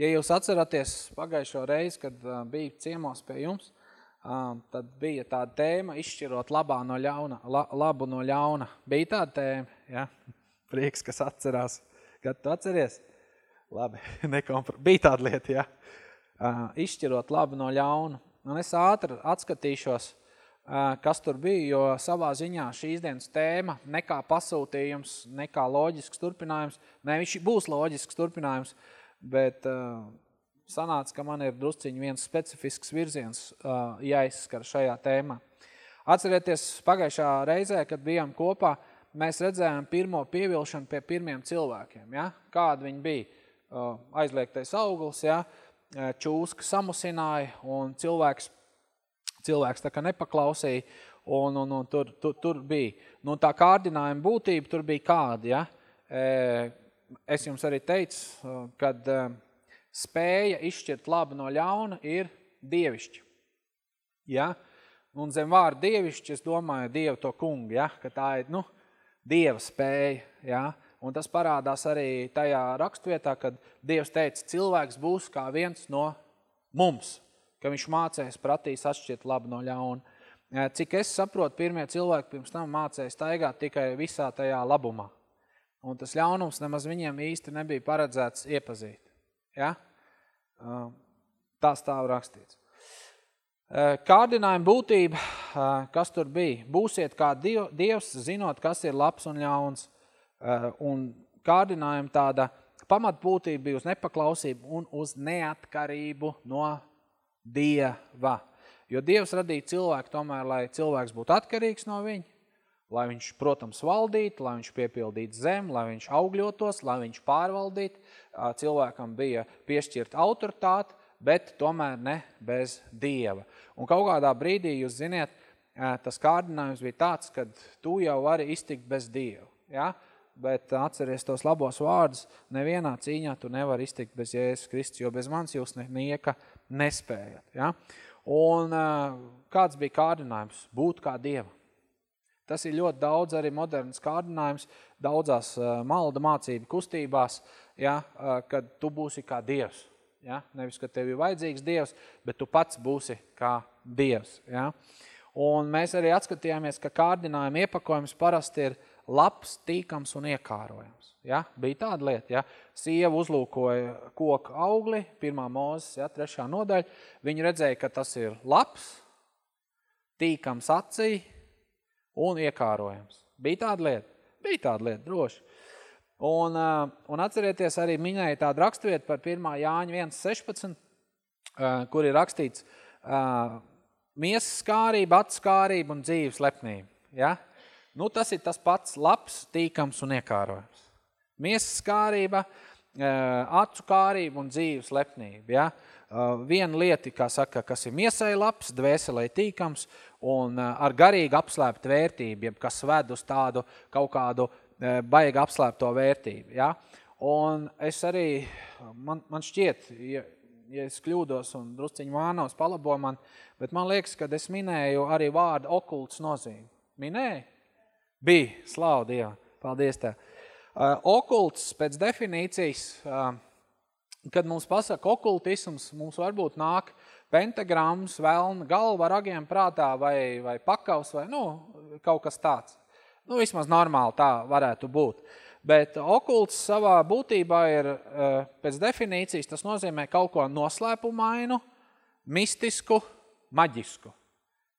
Ja jūs atceraties pagājušo reizi, kad bija ciemos pie jums, tad bija tāda tēma izšķirot labā no ļauna, la, labu no ļauna. Bija tāda tēma, ja? Prieks, kas atcerās. Kad tu atceries? Labi, nekompr... Bija tāda lieta, ja? Izšķirot labu no ļauna. Un es ātri atskatīšos, kas tur bija, jo savā ziņā šīs dienas tēma nekā pasūtījums, nekā loģisks turpinājums, ne, viņš būs loģisks turpinājums, bet uh, sanāca, ka man ir drusciņi viens specifisks virziens uh, jāizskar šajā tēmā. Atcerieties, pagājušā reizē, kad bijām kopā, mēs redzējām pirmo pievilšanu pie pirmiem cilvēkiem. Ja? Kāda viņi bija? Uh, aizliegtais auglis, ja? čūska samusināja un cilvēks, cilvēks tā kā nepaklausīja un, un, un tur, tur, tur bija. Nu, tā kārdinājuma būtība tur bija kāda, ja? Es jums arī teicu, kad spēja izšķirt labu no ļauna ir dievišķi. Ja? Un zem vārda dievišķi, es domāju, Dievu to kungu, ja? ka tā ir, nu, Dieva spēja. Ja? Un tas parādās arī tajā rakstvietā, kad Dievs teica, cilvēks būs kā viens no mums, ka viņš mācēs pratīs atšķirt labu no ļauna. Cik es saprotu, pirmie cilvēki pirms tam mācēja staigāt tikai visā tajā labumā. Un tas ļaunums nemaz viņiem īsti nebija paredzēts iepazīt. Ja? Tā stāv rakstīts. Kārdinājuma būtība, kas tur bija? Būsiet kā Dievs, zinot, kas ir labs un ļauns. Un kārdinājuma tāda pamatbūtība bija uz nepaklausību un uz neatkarību no Dieva. Jo Dievs radīja cilvēku tomēr, lai cilvēks būtu atkarīgs no viņa, lai viņš, protams, valdītu, lai viņš piepildītu zemi, lai viņš augļotos, lai viņš pārvaldītu. Cilvēkam bija piešķirta autoritāte, bet tomēr ne bez Dieva. Un kaut kādā brīdī, jūs ziniet, tas kārdinājums bija tāds, ka tu jau vari iztikt bez Dieva. Ja? Bet atceries tos labos vārdus, nevienā cīņā tu nevar iztikt bez Jēzus Kristus, jo bez mans jūs nieka nespējat. Ja? Un kāds bija kārdinājums? Būt kā Dieva. Tas ir ļoti daudz arī modernas kārdinājums, daudzās malda mācību kustībās, ja, kad tu būsi kā Dievs. Ja? Nevis, ka tev ir vajadzīgs Dievs, bet tu pats būsi kā Dievs. Ja? Un mēs arī atskatījāmies, ka kārdinājuma iepakojums parasti ir labs, tīkams un iekārojams. Ja? Bija tāda lieta, ja? Sieva uzlūkoja koku augli, pirmā mūzes, ja, trešā nodaļa. Viņa redzēja, ka tas ir labs, tīkams acī un iekārojams. Bija tāda lieta? Bija tāda lieta, droši. Un, un atcerieties, arī minēja tādu raksturvietu par 1. Jāņa 1.16, kur ir rakstīts miesas skārība, atskārība un dzīves lepnība. Ja? Nu, tas ir tas pats labs, tīkams un iekārojams. Miesas skārība, acu kārība un dzīves lepnība. Ja? Viena lieta, kā saka, kas ir miesai labs, dvēselē tīkams un ar garīgi apslēpt vērtību, jeb kas ved uz tādu kaut kādu baigi apslēpto vērtību. Ja? Un es arī, man, man šķiet, ja, ja es kļūdos un drusciņu vānos, palabo man, bet man liekas, ka es minēju arī vārdu okults nozīmi. Minēju? Bija, slāvu Dievam. Paldies tev. Uh, okults pēc definīcijas, uh, kad mums pasaka okultisms, mums varbūt nāk pentagrams, velna, galva, ragiem prātā vai, vai pakavs vai nu, kaut kas tāds. Nu, vismaz normāli tā varētu būt. Bet okults savā būtībā ir, eh, pēc definīcijas, tas nozīmē kaut ko noslēpumainu, mistisku, maģisku.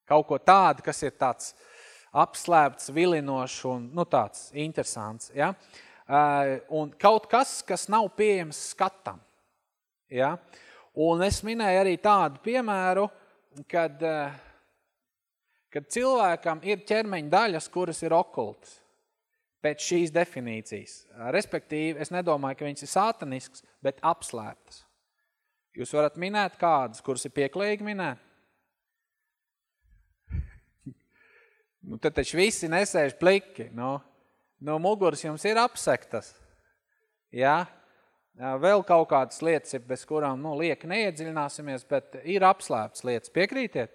Kaut ko tādu, kas ir tāds apslēpts, vilinošs un nu, tāds interesants. Ja? Eh, un kaut kas, kas nav pieejams skatam. Ja? Un es minēju arī tādu piemēru, kad uh, kad cilvēkam ir ķermeņa daļas, kuras ir okultas pēc šīs definīcijas. Respektīvi, es nedomāju, ka viņas ir sātanisks, bet apslēptas. Jūs varat minēt kādas, kuras ir pieklējīgi minēt? nu, tad taču visi nesēž pliki. No, no muguras jums ir apsektas. Ja? Vēl kaut kādas lietas, bez kurām nu, lieki neiedziļināsimies, bet ir apslēptas lietas. Piekrītiet?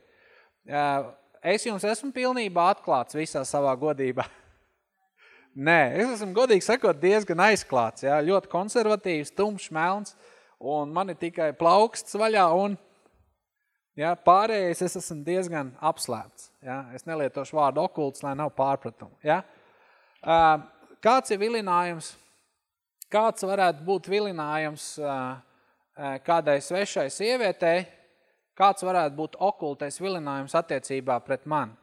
es jums esmu pilnībā atklāts visā savā godībā. Nē, es esmu godīgi sakot diezgan aizklāts, jā, ļoti konservatīvs, tumšs, melns, un man ir tikai plauksts vaļā, un ja, pārējais es esmu diezgan apslēpts. Ja. Es nelietošu vārdu okults, lai nav pārpratumu. Ja. Kāds ir vilinājums? Kāds varētu būt vilinājums kādai svešai sievietei? Kāds varētu būt okultais vilinājums attiecībā pret mani?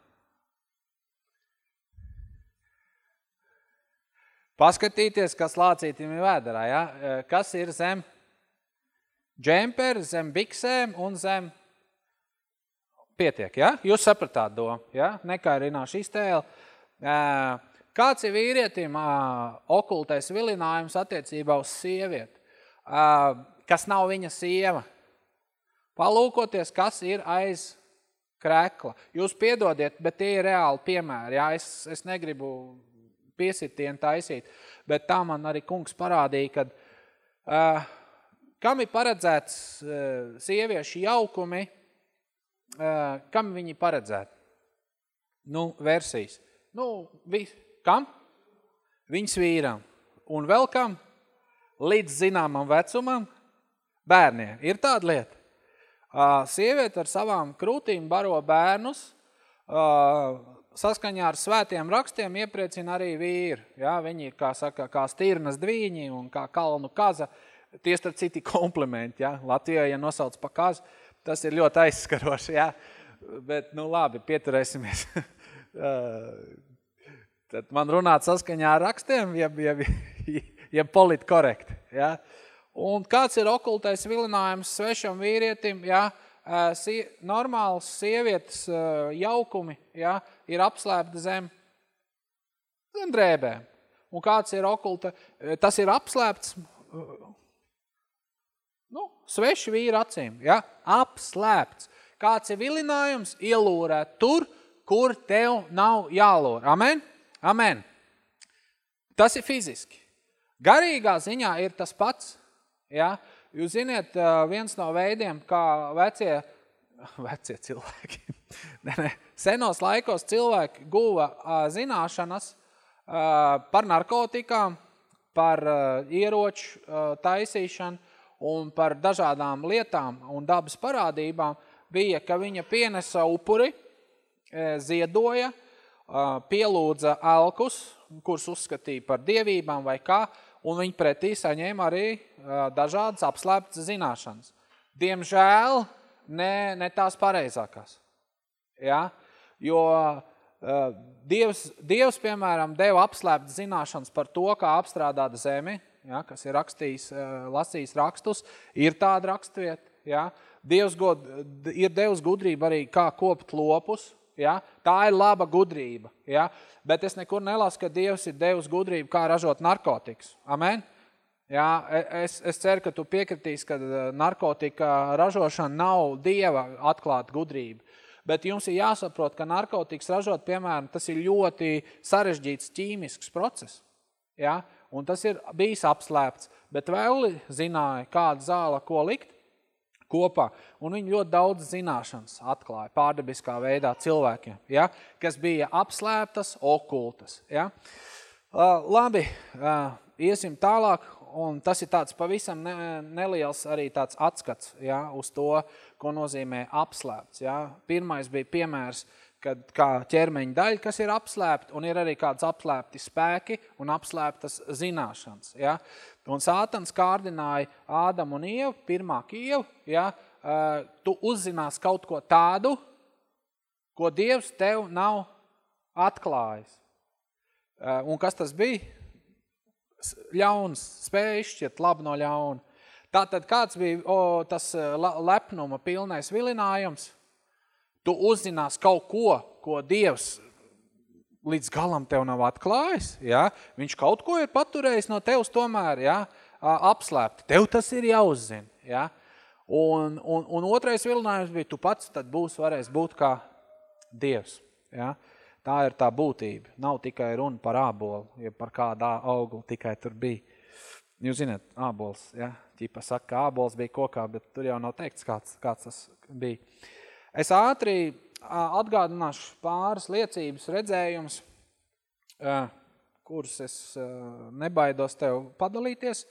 Paskatīties, kas lācītim ir vēderā, ja? kas ir zem džemperi, zem biksēm un zem pietiek, ja? Jūs sapratāt domu, ja? Nekairināšu iztēli. Kāds ir vīrietim okultais vilinājums attiecībā uz sievieti, kas nav viņa sieva? Palūkoties, kas ir aiz krekla. Jūs piedodiet, bet tie ir reāli piemēri. Ja? Es, es negribu piesitienu taisīt. Bet tā man arī kungs parādīja, kad uh, kam ir paredzēts uh, sieviešu jaukumi, uh, kam viņi paredzēti? Nu, versijas. Nu, vi, kam? Viņas vīram. Un vēl kam? Līdz zināmam vecumam bērniem. Ir tāda lieta. Sieviete ar savām krūtīm baro bērnus, saskaņā ar svētiem rakstiem iepriecina arī vīri. Ja? Viņi ir, kā saka, kā stirnas dvīņi un kā kalnu kaza. Tie starp citi komplimenti. Ja? Latvijā, ja nosauc pa kazu, tas ir ļoti aizskaroši. Ja? Bet, nu labi, pieturēsimies. Tad man runāt saskaņā ar rakstiem, jeb, jeb, jeb politkorekti. Ja? Un kāds ir okultais vilinājums svešam vīrietim, ja? sie, normāls sievietes jaukumi, ja? ir apslēpta zem, zem drēbēm. Un kāds ir okulta, tas ir apslēpts, nu, sveši vīra acīm, ja? apslēpts. Kāds ir vilinājums ielūrēt tur, kur tev nav jālūr. Amen? Amen. Tas ir fiziski. Garīgā ziņā ir tas pats. Ja? Jūs ziniet, viens no veidiem, kā vecie, vecie cilvēki, ne, ne, senos laikos cilvēki guva zināšanas par narkotikām, par ieroču taisīšanu un par dažādām lietām un dabas parādībām, bija, ka viņa pienesa upuri, ziedoja, pielūdza elkus, kurus uzskatīja par dievībām vai kā, un viņi pretī saņēma arī dažādas apslēptas zināšanas. Diemžēl ne, ne tās pareizākās. Ja? Jo uh, Dievs, Dievs, piemēram, deva apslēpt zināšanas par to, kā apstrādāt zemi, ja, kas ir rakstījis, uh, lasījis rakstus, ir tāda rakstvieta. Ja. Dievs god, ir devis gudrību arī, kā kopt lopus, ja. tā ir laba gudrība. Ja. Bet es nekur nelasu, ka Dievs ir devis gudrību, kā ražot narkotikas. Amen? Jā, e, es, es ceru, ka tu piekritīsi, ka uh, narkotika ražošana nav Dieva atklāta gudrība. Bet jums ir jāsaprot, ka narkotikas ražot, piemēram, tas ir ļoti sarežģīts ķīmisks process. Ja? Un tas ir bijis apslēpts. Bet vēl zināja, kāda zāla ko likt kopā. Un viņi ļoti daudz zināšanas atklāja pārdabiskā veidā cilvēkiem, ja? kas bija apslēptas, okultas. Ja? Uh, labi, uh, iesim tālāk un tas ir tāds pavisam ne, neliels arī tāds atskats ja, uz to, ko nozīmē apslēpts. Ja. Pirmais bija piemērs, kad kā ķermeņa daļa, kas ir apslēpta, un ir arī kāds apslēpti spēki un apslēptas zināšanas. Ja. Un sātans kārdināja Ādamu un Ievu, pirmā Ievu, ja, tu uzzinās kaut ko tādu, ko Dievs tev nav atklājis. Un kas tas bija? ļauns, spēja izšķirt labu no ļauna. Tātad kāds bija o, tas lepnuma pilnais vilinājums? Tu uzzinās kaut ko, ko Dievs līdz galam tev nav atklājis, ja? viņš kaut ko ir paturējis no tevs tomēr, ja? apslēpti. Tev tas ir jāuzzina. Ja? Un, un, un otrais vilinājums bija, tu pats tad būs varēs būt kā Dievs. Ja? Tā ir tā būtība. Nav tikai runa par ābolu, ja par kādu auglu tikai tur bija. Jūs zināt, ābols, ja? Ķipa saka, ka ābols bija kokā, bet tur jau nav teikts, kāds, kāds tas bija. Es ātri atgādināšu pāris liecības redzējums, kurus es nebaidos tev padalīties.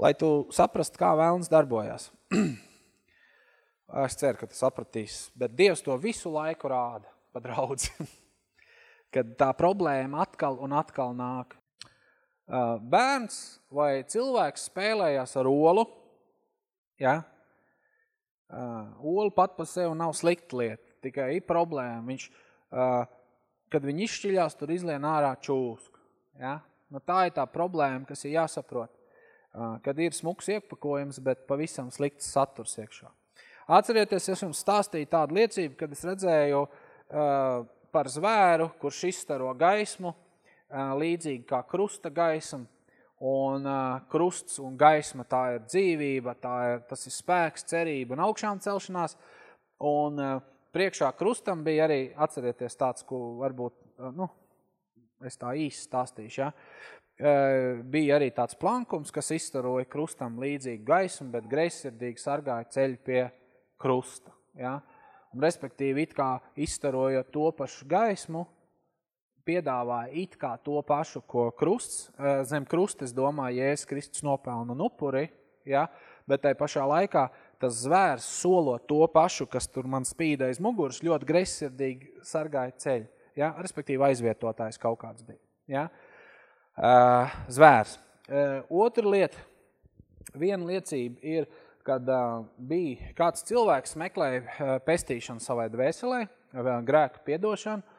lai tu saprastu, kā vēlns darbojās. es ceru, ka tu sapratīs, bet Dievs to visu laiku rāda pa draudzi. Kad tā problēma atkal un atkal nāk. Bērns vai cilvēks spēlējās ar olu, ja? Ola pat pa sevi nav slikta lieta, tikai ir problēma. Viņš, kad viņi izšķiļās, tur izlien ārā čūsku. Ja? Nu, tā ir tā problēma, kas ir jāsaprot. Kad ir smuks iepakojums, bet pavisam slikts saturs iekšā. Atcerieties, es jums stāstīju tādu liecību, kad es redzēju uh, par zvēru, kurš izstaro gaismu, uh, līdzīgi kā krusta gaisma, un uh, krusts un gaisma tā ir dzīvība, tā ir, tas ir spēks, cerība un augšām celšanās, un uh, priekšā krustam bija arī, atcerieties tāds, ko varbūt, uh, nu, es tā īsti stāstīšu, ja? Uh, bija arī tāds plankums, kas izstaroja krustam līdzīgi gaismu, bet greizsirdīgi sargāja ceļu pie krusta. Ja? Un, respektīvi, it kā izstarojot to pašu gaismu, piedāvāja it kā to pašu, ko krusts, eh, zem krusta, es domāju, Jēzus Kristus nopelna un upuri, ja? bet tai pašā laikā tas zvērs solot to pašu, kas tur man spīda aiz muguras, ļoti gresirdīgi sargāja ceļu. Ja? Respektīvi, aizvietotājs kaut kāds bija. Ja? Uh, zvērs. Uh, otra lieta, viena liecība ir, kad bija kāds cilvēks meklēja pestīšanu savai dvēselē, grēku piedošanu,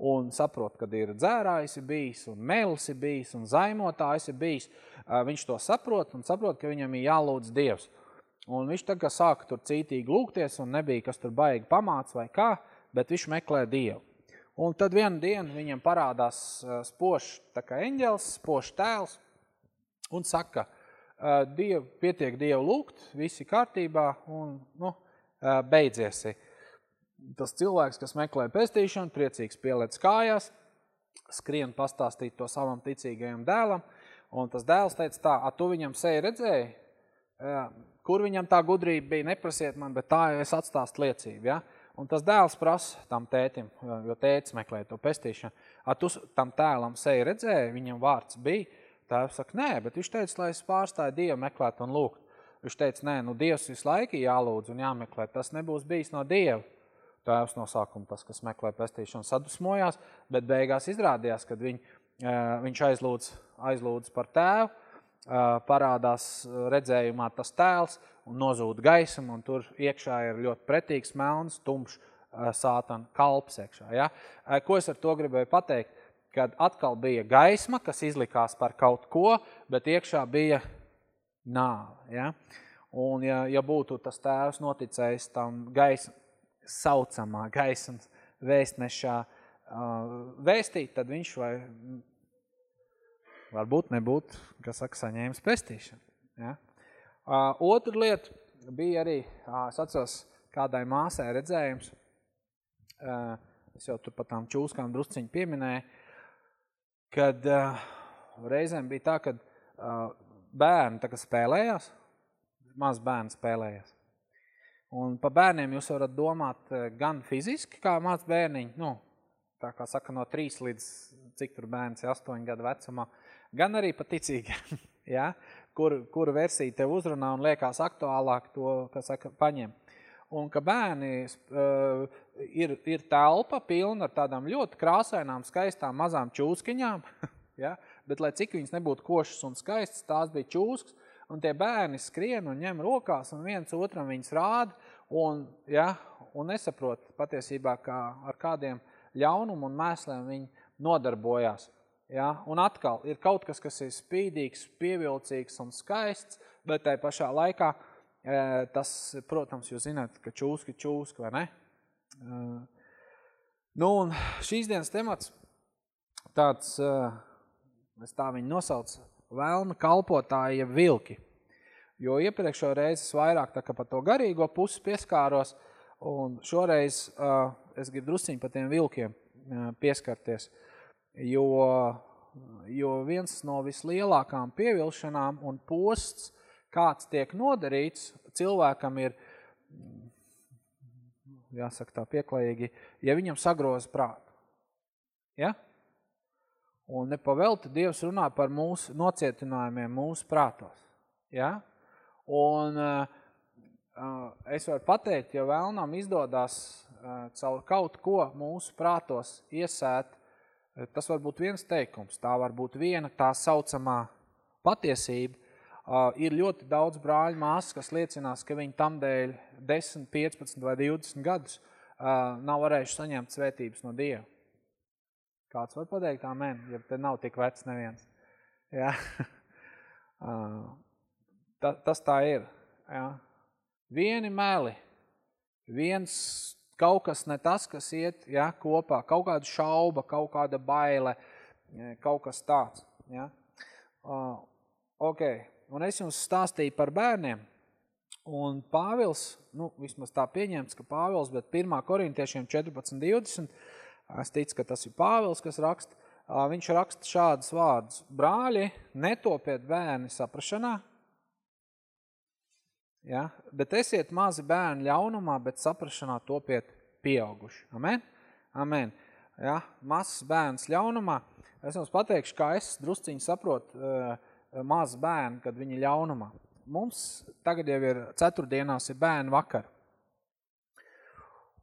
un saprot, kad ir dzērājs ir bijis, un mēlis ir bijis, un zaimotājs ir bijis. Viņš to saprot un saprot, ka viņam ir jālūdz Dievs. Un viņš tagad sāka tur cītīgi lūgties, un nebija, kas tur baigi pamāc vai kā, bet viņš meklē Dievu. Un tad vienu dienu viņam parādās spošs tā kā eņģels, spošs tēls, un saka – Dievu, pietiek Dievu lūgt, visi kārtībā un nu, beidzies. Tas cilvēks, kas meklē pestīšanu, priecīgs pielēc kājās, skrien pastāstīt to savam ticīgajam dēlam, un tas dēls teica tā, a tu viņam seju redzēji? Kur viņam tā gudrība bija, neprasiet man, bet tā es atstāstu liecību, ja? Un tas dēls prasa tam tētim, jo tētis meklē to pestīšanu, a tu tam tēlam seju redzēji, viņam vārds bija, Tēvs saka, nē, bet viņš teica, lai es pārstāju Dievu meklēt un lūgt. Viņš teica, nē, nu Dievs visu laiku jālūdz un jāmeklē, tas nebūs bijis no Dieva. Tēvs no sākuma tas, kas meklē pestīšanu, sadusmojās, bet beigās izrādījās, kad viņ, viņš aizlūdz, aizlūdz par tēvu, parādās redzējumā tas tēls un nozūd gaismu, un tur iekšā ir ļoti pretīgs, melns, tumšs sātana kalps iekšā. Ja? Ko es ar to gribēju pateikt? kad atkal bija gaisma, kas izlikās par kaut ko, bet iekšā bija nāve. Ja? Un ja, ja būtu tas tēvs noticējis tam gaisma, saucamā gaismas vēstnešā uh, vēstīt, tad viņš vai varbūt nebūtu, kas saka, saņēmis pestīšanu. Ja? Uh, otra lieta bija arī, uh, es atceros, kādai māsai redzējums, es jau tur pat tām čūskām drusciņi pieminēju, kad reizēm bija tā, kad bērni tā kā spēlējās, maz bērni spēlējās. Un pa bērniem jūs varat domāt gan fiziski, kā maz bērniņi, nu, tā kā saka, no 3 līdz cik tur bērns ir 8 gadu vecumā, gan arī pa ticīgiem, ja? kur, kur versija tev uzrunā un liekas aktuālāk to, kas saka, paņem un ka bērni uh, ir, ir telpa pilna ar tādām ļoti krāsainām, skaistām mazām čūskiņām, ja? bet lai cik viņas nebūtu košas un skaistas, tās bija čūskas, un tie bērni skrien un ņem rokās, un viens otram viņas rāda, un, ja? un nesaprot patiesībā, kā ar kādiem ļaunumu un mēsliem viņi nodarbojās. Ja? Un atkal ir kaut kas, kas ir spīdīgs, pievilcīgs un skaists, bet tai pašā laikā – Tas, protams, jūs zināt, ka čūski čūski, vai ne? Nu, un šīs dienas temats tāds, es tā viņu nosaucu, vēlna kalpotāja vilki. Jo iepriekšo reizi es vairāk tā kā pa to garīgo pusi pieskāros, un šoreiz uh, es gribu drusciņi pa tiem vilkiem uh, pieskarties, jo, jo viens no vislielākām pievilšanām un posts kāds tiek nodarīts, cilvēkam ir, jāsaka tā pieklājīgi, ja viņam sagroza prātu. Ja? Un nepavelti Dievs runā par mūsu nocietinājumiem mūsu prātos. Ja? Un uh, es varu pateikt, ja vēlnam izdodas uh, caur kaut ko mūsu prātos iesēt, tas var būt viens teikums, tā var būt viena tā saucamā patiesība. Uh, ir ļoti daudz brāļu māsas, kas liecinās, ka viņi tamdēļ 10, 15 vai 20 gadus uh, nav varējuši saņemt svētības no Dieva. Kāds var pateikt amen, ja te nav tik vecs neviens. Ja? uh, ta, tas tā ir. Ja? Vieni meli, viens kaut kas ne tas, kas iet ja, kopā, kaut kāda šauba, kaut kāda baile, kaut kas tāds. Ja. Uh, ok, un es jums stāstīju par bērniem, un Pāvils, nu, vismaz tā pieņemts, ka Pāvils, bet 1. korintiešiem 14.20, es ticu, ka tas ir Pāvils, kas raksta, viņš raksta šādas vārdus. Brāļi, netopiet bērni saprašanā, Ja? Bet esiet mazi bērni ļaunumā, bet saprašanā topiet pieauguši. Amen? Amen. Ja? Mazs bērns ļaunumā. Es jums pateikšu, kā es drusciņi saprotu maz bērni, kad viņi ļaunumā. Mums tagad jau ir ceturtdienās ir bērnu vakar.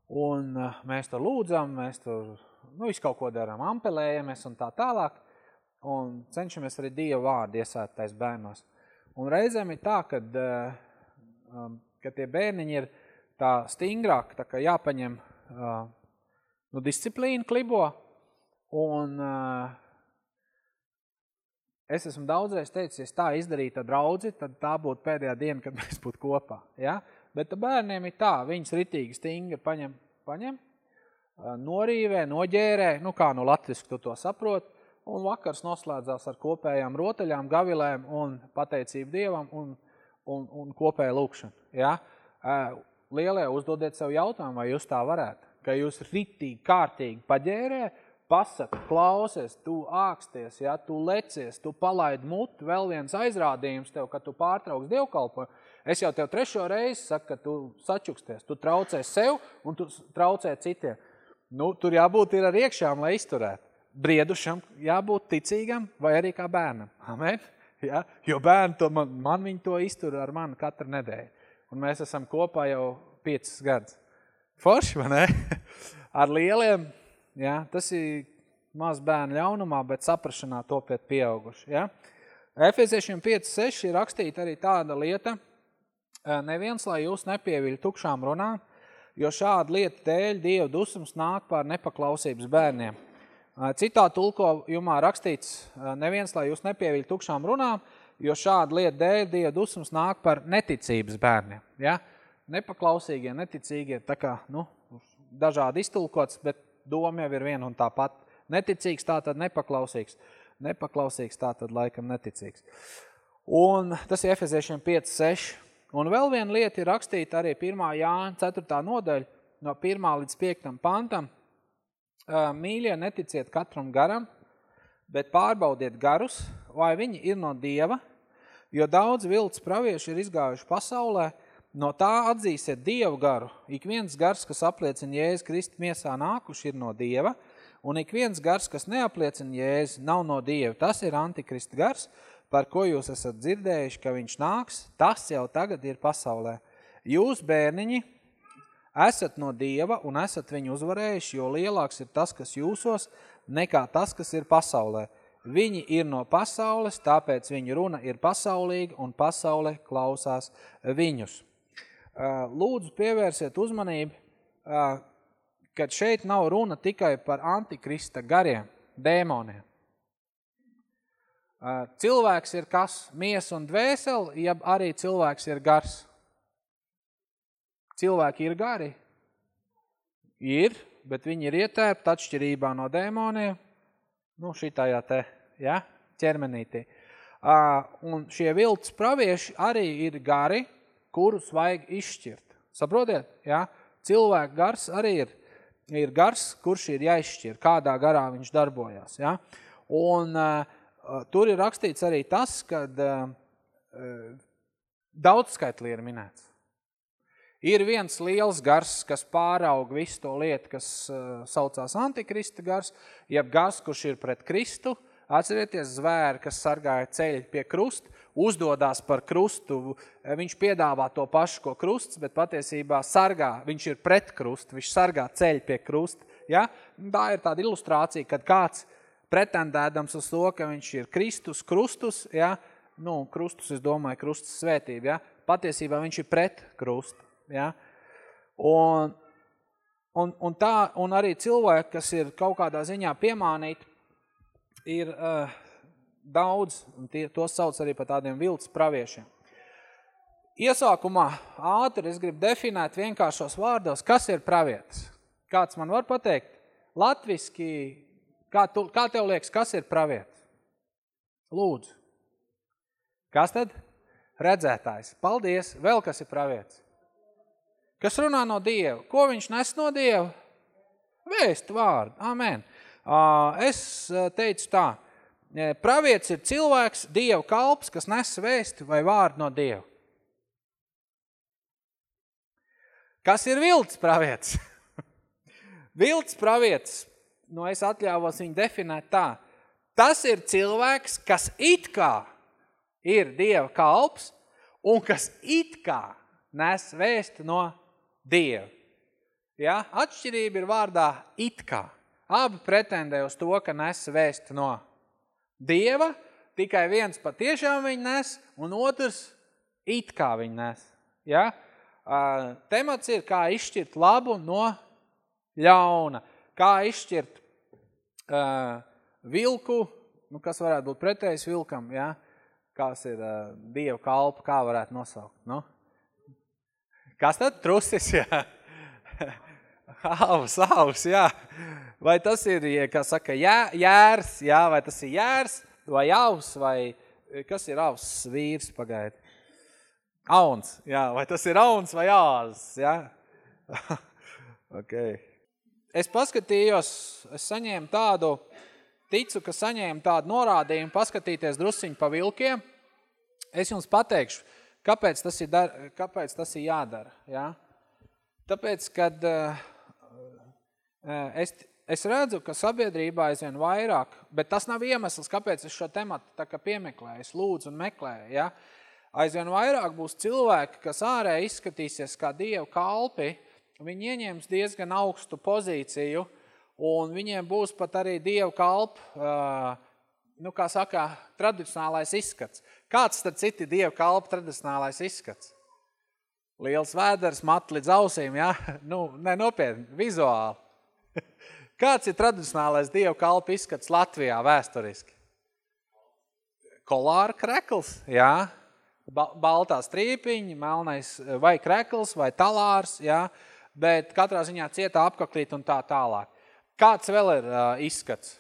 Un uh, mēs tur lūdzam, mēs tur nu, visu kaut ko darām, ampelējamies un tā tālāk. Un cenšamies arī Dieva vārdu iesētais bērnos. Un reizēm ir tā, kad uh, um, ka tie bērniņi ir tā stingrāk, tā kā jāpaņem uh, nu, disciplīna klibo, un uh, es esmu daudzreiz teicis, ja tā izdarīta draudzi, tad tā būtu pēdējā diena, kad mēs būtu kopā. Ja? Bet bērniem ir tā, viņas ritīgi stingri paņem, paņem norīvē, noģērē, nu kā no latviski tu to saprot, un vakars noslēdzās ar kopējām rotaļām, gavilēm un pateicību Dievam, un un, un kopēja lūkšana. Ja? Lielie uzdodiet sev jautājumu, vai jūs tā varētu. Ka jūs ritīgi, kārtīgi paģērē, pasaka, klausies, tu āksties, ja? tu lecies, tu palaid mutu, vēl viens aizrādījums tev, ka tu pārtrauks dievkalpoju. Es jau tev trešo reizi saku, ka tu sačuksties, tu traucē sev un tu traucē citiem. Nu, tur jābūt ir ar iekšām, lai izturētu. Briedušam jābūt ticīgam vai arī kā bērnam. Amen. Ja? Jo bērni to man, man viņi to iztur ar mani katru nedēļu. Un mēs esam kopā jau piecas gadus. Forši, vai ne? Ar lieliem, ja? tas ir maz bērnu ļaunumā, bet saprašanā topiet pieauguši. Ja? Efeziešiem 5.6 ir rakstīta arī tāda lieta, neviens, lai jūs nepieviļ tukšām runām, jo šāda lieta dēļ Dieva dusums nāk pār nepaklausības bērniem. Citā tulkojumā rakstīts, neviens, lai jūs nepieviļ tukšām runām, jo šāda lieta dēļ Dieva dusums nāk par neticības bērniem. Ja? Nepaklausīgie, neticīgie, tā kā, nu, dažādi iztulkots, bet doma jau ir viena un tā pat. Neticīgs, tā tad nepaklausīgs. Nepaklausīgs, tā tad laikam neticīgs. Un tas ir Efeziešiem 5, 6. Un vēl viena lieta ir rakstīta arī 1. Jāņa 4. nodaļa, no 1. līdz 5. pantam, mīļie, neticiet katram garam, bet pārbaudiet garus, vai viņi ir no Dieva, jo daudz vilts pravieši ir izgājuši pasaulē, no tā atzīsiet Dievu garu. Ik viens gars, kas apliecina Jēzus Kristu miesā nākuši, ir no Dieva, un ik viens gars, kas neapliecina Jēzu, nav no Dieva. Tas ir antikrista gars, par ko jūs esat dzirdējuši, ka viņš nāks, tas jau tagad ir pasaulē. Jūs, bērniņi, esat no Dieva un esat viņu uzvarējuši, jo lielāks ir tas, kas jūsos, nekā tas, kas ir pasaulē. Viņi ir no pasaules, tāpēc viņu runa ir pasaulīga un pasaule klausās viņus. Lūdzu, pievērsiet uzmanību, kad šeit nav runa tikai par antikrista gariem, dēmoniem. Cilvēks ir kas? Mies un dvēseli, ja arī cilvēks ir gars. Cilvēki ir gari? Ir, bet viņi ir ietērpti atšķirībā no dēmoniem. Nu, šitājā te, ja, ķermenītī. Un šie vilts pravieši arī ir gari, kurus vajag izšķirt. Saprotiet? Ja? Cilvēka gars arī ir, ir gars, kurš ir jāizšķir, kādā garā viņš darbojās. Ja? Un uh, tur ir rakstīts arī tas, kad uh, daudzskaitli ir minēts. Ir viens liels gars, kas pāraug visu to lietu, kas uh, saucās antikrista gars, jeb gars, kurš ir pret Kristu, Atcerieties zvēri, kas sargāja ceļu pie krusta, uzdodās par krustu, viņš piedāvā to pašu, ko krusts, bet patiesībā sargā, viņš ir pret krustu, viņš sargā ceļu pie krusta. Ja? Tā ir tāda ilustrācija, kad kāds pretendēdams uz to, ka viņš ir Kristus, krustus, ja? nu, krustus, es domāju, krustus svētība, ja? patiesībā viņš ir pret krustu. Ja? Un, un, un, tā, un arī cilvēki, kas ir kaut kādā ziņā piemānīti, ir uh, daudz, un tie, tos sauc arī par tādiem vilts praviešiem. Iesākumā ātri es gribu definēt vienkāršos vārdos, kas ir pravietis. Kāds man var pateikt? Latviski, kā, tu, kā tev liekas, kas ir pravietis? Lūdzu. Kas tad? Redzētājs. Paldies. Vēl kas ir pravietis? Kas runā no Dieva. Ko viņš nes no Dieva? Vēst vārdu. Amen. Es teicu tā, pravietis ir cilvēks, Dieva kalps, kas nes vēsti vai vārdu no Dieva. Kas ir vilts pravietis? vilts pravietis, nu es atļāvos viņu definēt tā, tas ir cilvēks, kas it kā ir Dieva kalps un kas it kā nes vēstu no Dieva. Ja? Atšķirība ir vārdā it kā. Abi pretendē uz to, ka nes vēstu no Dieva, tikai viens patiešām viņu nes, un otrs it kā viņu nes. Ja? Temats ir, kā izšķirt labu no ļauna, kā izšķirt uh, vilku, nu, kas varētu būt pretējs vilkam, ja? kas ir uh, Dieva kalpa, kā varētu nosaukt. Nu? Kas tad? Trusis, jā. Avs, avs, jā. Vai tas ir, kā saka, jā, jārs, jā, vai tas ir jārs, vai avs, vai kas ir avs vīrs pagaidi? Auns, jā, vai tas ir auns vai āzs, jā? ok. Es paskatījos, es saņēmu tādu, ticu, ka saņēmu tādu norādījumu paskatīties drusciņu pa vilkiem. Es jums pateikšu, kāpēc tas ir, dar, kāpēc tas ir jādara, jā? Tāpēc, kad uh, es es redzu, ka sabiedrībā aizvien vairāk, bet tas nav iemesls, kāpēc es šo tematu tā kā piemeklēju, es lūdzu un meklēju, ja? aizvien vairāk būs cilvēki, kas ārē izskatīsies kā dievu kalpi, viņi ieņems diezgan augstu pozīciju, un viņiem būs pat arī dievu kalp, nu, kā saka, tradicionālais izskats. Kāds tad citi dievu kalpa tradicionālais izskats? Liels vēders, mat līdz ausīm, ja? Nu, ne, nopietni, vizuāli. Kāds ir tradicionālais dievu kalpa izskats Latvijā vēsturiski? Kolāra krekls, jā. Ba baltā strīpiņa, melnais vai krekls vai talārs, jā. Bet katrā ziņā cietā apkaklīt un tā tālāk. Kāds vēl ir uh, izskats?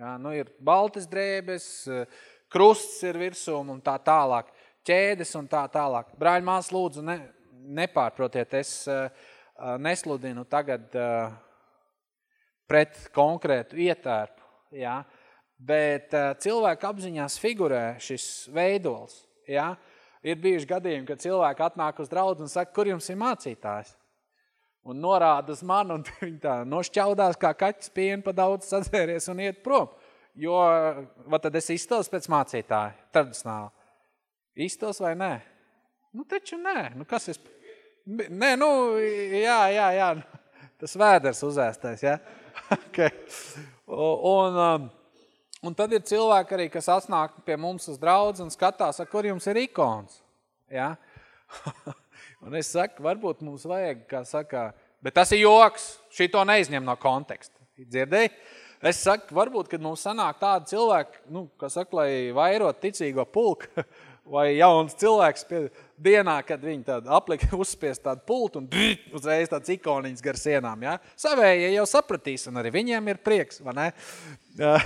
Jā, nu ir baltas drēbes, krusts ir virsūm un tā tālāk. Ķēdes un tā tālāk. Brāļi mās lūdzu, ne, nepārprotiet, es uh, nesludinu tagad... Uh, pret konkrētu ietērpu, ja? bet uh, cilvēku apziņās figurē šis veidols. Ja? Ir bijuši gadījumi, kad cilvēki atnāk uz draudzi un saka, kur jums ir mācītājs? Un norāda uz mani, un viņi tā nošķaudās, kā kaķis pienu pa daudz sadzēries un iet prom. Jo, va tad es izstos pēc mācītāja, tradicionāli. Izstos vai nē? Nu, taču nē. Nu, kas es... Nē, nu, jā, jā, jā. Tas vēders uzēstais, ja? okay. un, um, un tad ir cilvēki arī, kas atnāk pie mums uz draudz un skatās, kur jums ir ikons. Ja? Un es saku, varbūt mums vajag, kā saka, bet tas ir joks, šī to neizņem no konteksta. Dzirdēji? Es saku, varbūt, kad mums sanāk tādi cilvēki, nu, kas saka, lai vairot ticīgo pulku, vai jauns cilvēks pie dienā, kad viņi tādu aplika uzspiest tādu pultu un drīt, uzreiz tāds ikoniņas gar sienām, ja? Savējie jau sapratīs, un arī viņiem ir prieks, vai ne?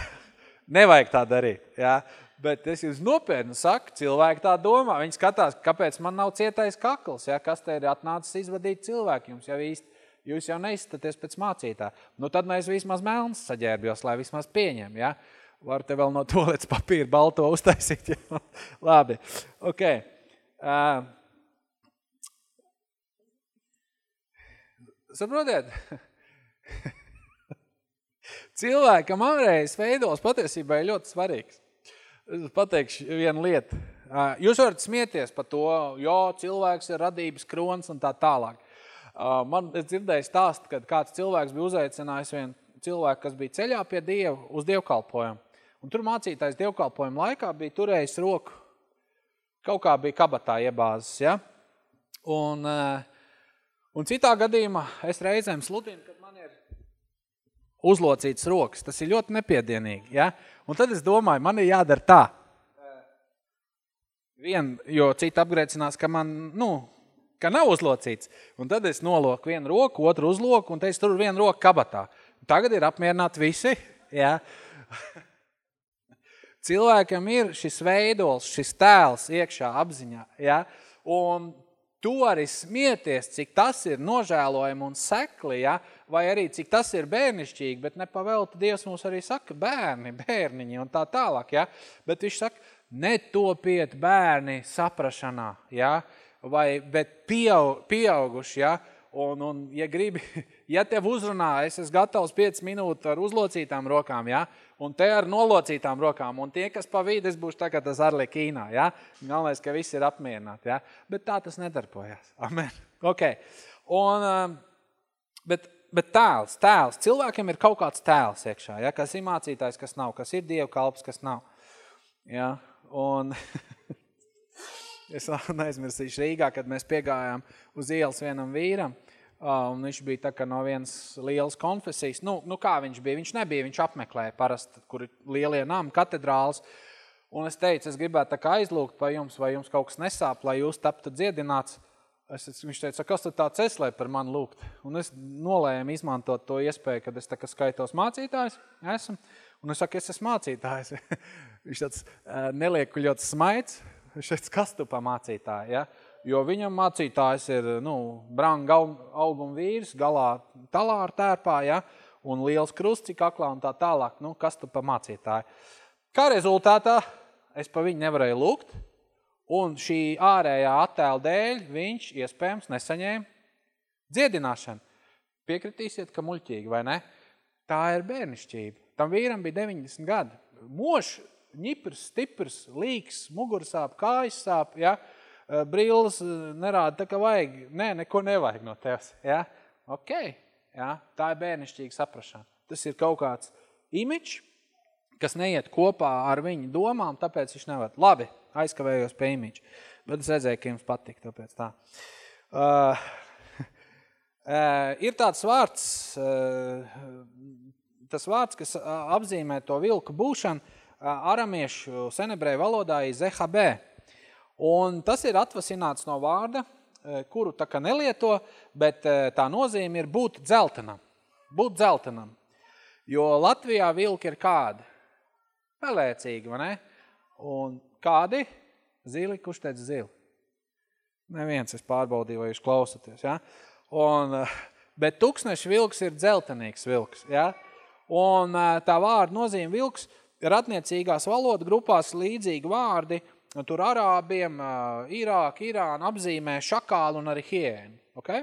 Nevajag tā darīt, ja? Bet es jums nopietni saku, cilvēki tā domā, viņi skatās, kāpēc man nav cietais kakls, ja? Kas te ir atnācis izvadīt cilvēki, jums jau īsti, jūs jau neizstaties pēc mācītā. Nu tad mēs vismaz melns saģērbjos, lai vismaz pieņem, ja? Varu te vēl no tolets papīra balto uztaisīt. Ja? Labi, ok. Uh, saprotiet? Cilvēkam ārējais veidos patiesībā ir ļoti svarīgs. Es pateikšu vienu lietu. Jūs varat smieties par to, jo cilvēks ir radības krons un tā tālāk. Man es dzirdēju stāstu, kad kāds cilvēks bija uzaicinājis vienu cilvēku, kas bija ceļā pie Dieva uz dievkalpojumu. Un tur mācītājs dievkalpojuma laikā bija turējis roku. Kaut kā bija kabatā iebāzes, ja? Un, un citā gadījumā es reizēm sludinu, kad uzlocīts rokas. Tas ir ļoti nepiedienīgi, ja? Un tad es domāju, man ir jādara tā. Vien, jo cita apgrēcinās, ka man, nu, ka nav uzlocīts. Un tad es noloku vienu roku, otru uzloku, un te es tur vienu roku kabatā. Tagad ir apmierināti visi, ja? Cilvēkam ir šis veidols, šis tēls iekšā apziņā, ja? un tu arī smieties, cik tas ir nožēlojami un sekli, ja? Vai arī cik tas ir bērnišķīgi, bet nepavelta Dievs mums arī saka bērni, bērniņi un tā tālāk. Ja? Bet viņš saka, netopiet bērni saprašanā, ja? vai, bet pieaug, pieauguši, ja? Un, un, ja gribi, ja tev uzrunā, es esmu gatavs 5 minūtes ar uzlocītām rokām, ja? un te ar nolocītām rokām, un tie, kas pa vīdi, es būšu tā kā tas Arlekīnā, ja? Galvenais, ka visi ir apmierināti, ja? Bet tā tas nedarbojas. Amen. Ok. Un, um, bet, bet tēls, tēls. Cilvēkiem ir kaut kāds tēls iekšā, ja? kas ir mācītājs, kas nav, kas ir dievu kalps, kas nav. Ja? Un es neaizmirsīšu Rīgā, kad mēs piegājām uz ielas vienam vīram, un viņš bija tā kā no vienas lielas konfesijas. Nu, nu kā viņš bija? Viņš nebija, viņš apmeklēja parasti, kur ir lielie nami, katedrāls. Un es teicu, es gribētu tā kā aizlūgt pa jums, vai jums kaut kas nesāp, lai jūs taptu dziedināts. Es, viņš teica, kas tad tāds es, lai par mani lūgt? Un es nolēmu izmantot to iespēju, kad es tā kā skaitos mācītājs esmu. Un es saku, es esmu mācītājs. viņš tāds neliekuļots smaids. Viņš teica, kas tu pa mācītāji? Ja? jo viņam mācītājs ir nu, branga auguma vīrs, galā talāra tērpā, ja, un liels krusts kaklā un tā tālāk. Nu, kas tu pa mācītāju? Kā rezultātā es pa viņu nevarēju lūgt, un šī ārējā attēla dēļ viņš iespējams nesaņēma dziedināšanu. Piekritīsiet, ka muļķīgi, vai ne? Tā ir bērnišķība. Tam vīram bija 90 gadi. Mošs, ņiprs, stiprs, līks, mugursāp, kājas sāp, ja? Brilles nerāda tā, ka vajag. Nē, neko nevajag no tevs. Ja? Ok, ja? tā ir bērnišķīga saprašana. Tas ir kaut kāds imičs, kas neiet kopā ar viņu domām, tāpēc viņš nevar. Labi, aizkavējos pie imiča. Bet es redzēju, ka jums patīk, tāpēc tā. Uh, uh, ir tāds vārds, uh, tas vārds, kas apzīmē to vilku būšanu, aramiešu senebrēju valodā ir ZHB. Un tas ir atvasināts no vārda, eh, kuru tā kā nelieto, bet eh, tā nozīme ir būt dzeltenam. Būt dzeltenam. Jo Latvijā vilki ir kādi? Pelēcīgi, vai ne? Un kādi? Zili, kurš teica zili? Neviens, es pārbaudīju, vai jūs klausaties, ja? Un, eh, bet tūkstneši vilks ir dzeltenīgs vilks, ja? Un tā vārda nozīme vilks ir atniecīgās valoda grupās līdzīgi vārdi – Tur arābiem, Irāk, Irāna apzīmē šakālu un arī hiēnu. Okay?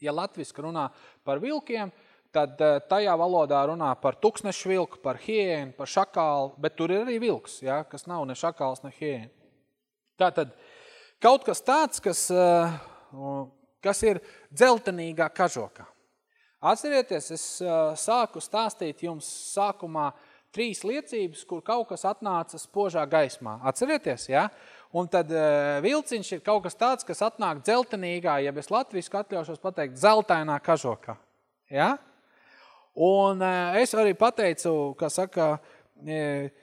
Ja latviski runā par vilkiem, tad tajā valodā runā par tuksnešu vilku, par hiēnu, par šakālu, bet tur ir arī vilks, ja, kas nav ne šakāls, ne hiēna. Tātad kaut kas tāds, kas, kas ir dzeltenīgā kažokā. Atcerieties, es sāku stāstīt jums sākumā trīs liecības, kur kaut kas atnāca spožā gaismā. Atcerieties, ja? Un tad vilciņš ir kaut kas tāds, kas atnāk dzeltenīgā, ja bez latvisku atļaušos pateikt, zeltainā kažokā. Ja? Un uh, es arī pateicu, ka saka, uh,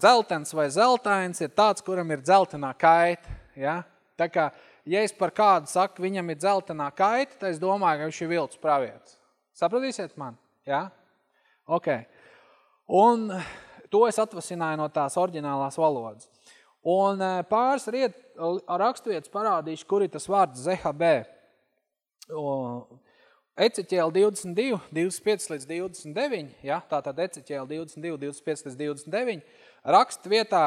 dzeltens vai zeltains ir tāds, kuram ir dzeltenā kaita. Ja? Tā kā, ja es par kādu saku, viņam ir dzeltenā kaita, tad es domāju, ka viņš ir vilts pravietis. Sapratīsiet man? Ja? Okay. Un to es atvasināju no tās oriģinālās valodas. Un eh, pāris riet, rakstvietas parādīšu, kur ir tas vārds ZHB. Eceķēla 22, 25 līdz 29, ja, tātad Eceķēla 22, 25 līdz 29, rakstvietā,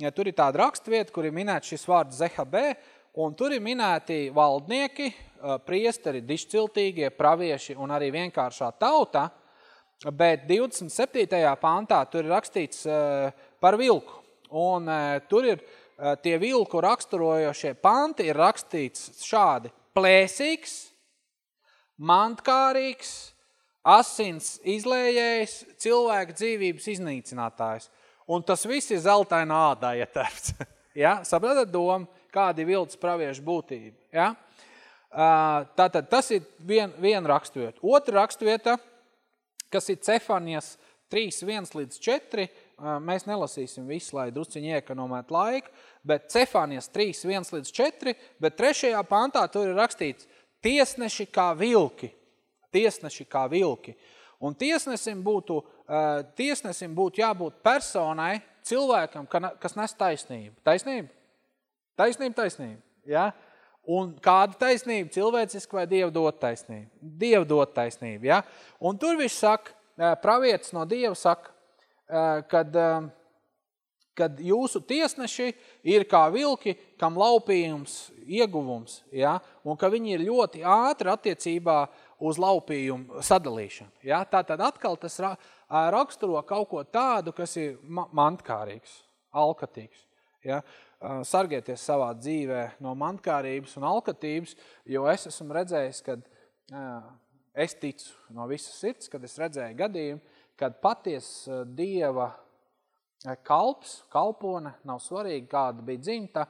ja, tur ir tāda rakstvieta, kur ir minēts šis vārds ZHB, un tur ir minēti valdnieki, eh, priesteri, dišciltīgie, pravieši un arī vienkāršā tauta – bet 27. pantā tur ir rakstīts par vilku. Un tur ir tie vilku raksturojošie panti ir rakstīts šādi. Plēsīgs, mantkārīgs, asins izlējējs, cilvēka dzīvības iznīcinātājs. Un tas viss ir zeltainā ādā ietērts. ja? Sapratat domu, kāda ir vilts praviešu būtība. Ja? Tātad tas ir vien, viena rakstvieta. Otra rakstvieta, kas ir Cefanijas 3, 1 līdz 4, mēs nelasīsim visu, lai drusciņi iekonomētu laiku, bet Cefanijas 3, 1 līdz 4, bet trešajā pantā tur ir rakstīts tiesneši kā vilki. Tiesneši kā vilki. Un tiesnesim būtu, tiesnesim būtu jābūt personai, cilvēkam, kas nes taisnību. Taisnība? Taisnība, taisnība. Ja? Un kāda taisnība? Cilvēciski vai Dieva dot taisnība? Dieva dot taisnība. Ja? Un tur viņš saka, pravietis no Dieva saka, kad, kad jūsu tiesneši ir kā vilki, kam laupījums ieguvums, ja? un ka viņi ir ļoti ātri attiecībā uz laupījumu sadalīšanu. Ja? Tātad atkal tas raksturo kaut ko tādu, kas ir mantkārīgs, alkatīgs. Ja? sargieties savā dzīvē no mantkārības un alkatības, jo es esmu redzējis, kad es ticu no visas sirds, kad es redzēju gadījumu, kad paties Dieva kalps, kalpone, nav svarīgi, kāda bija dzimta,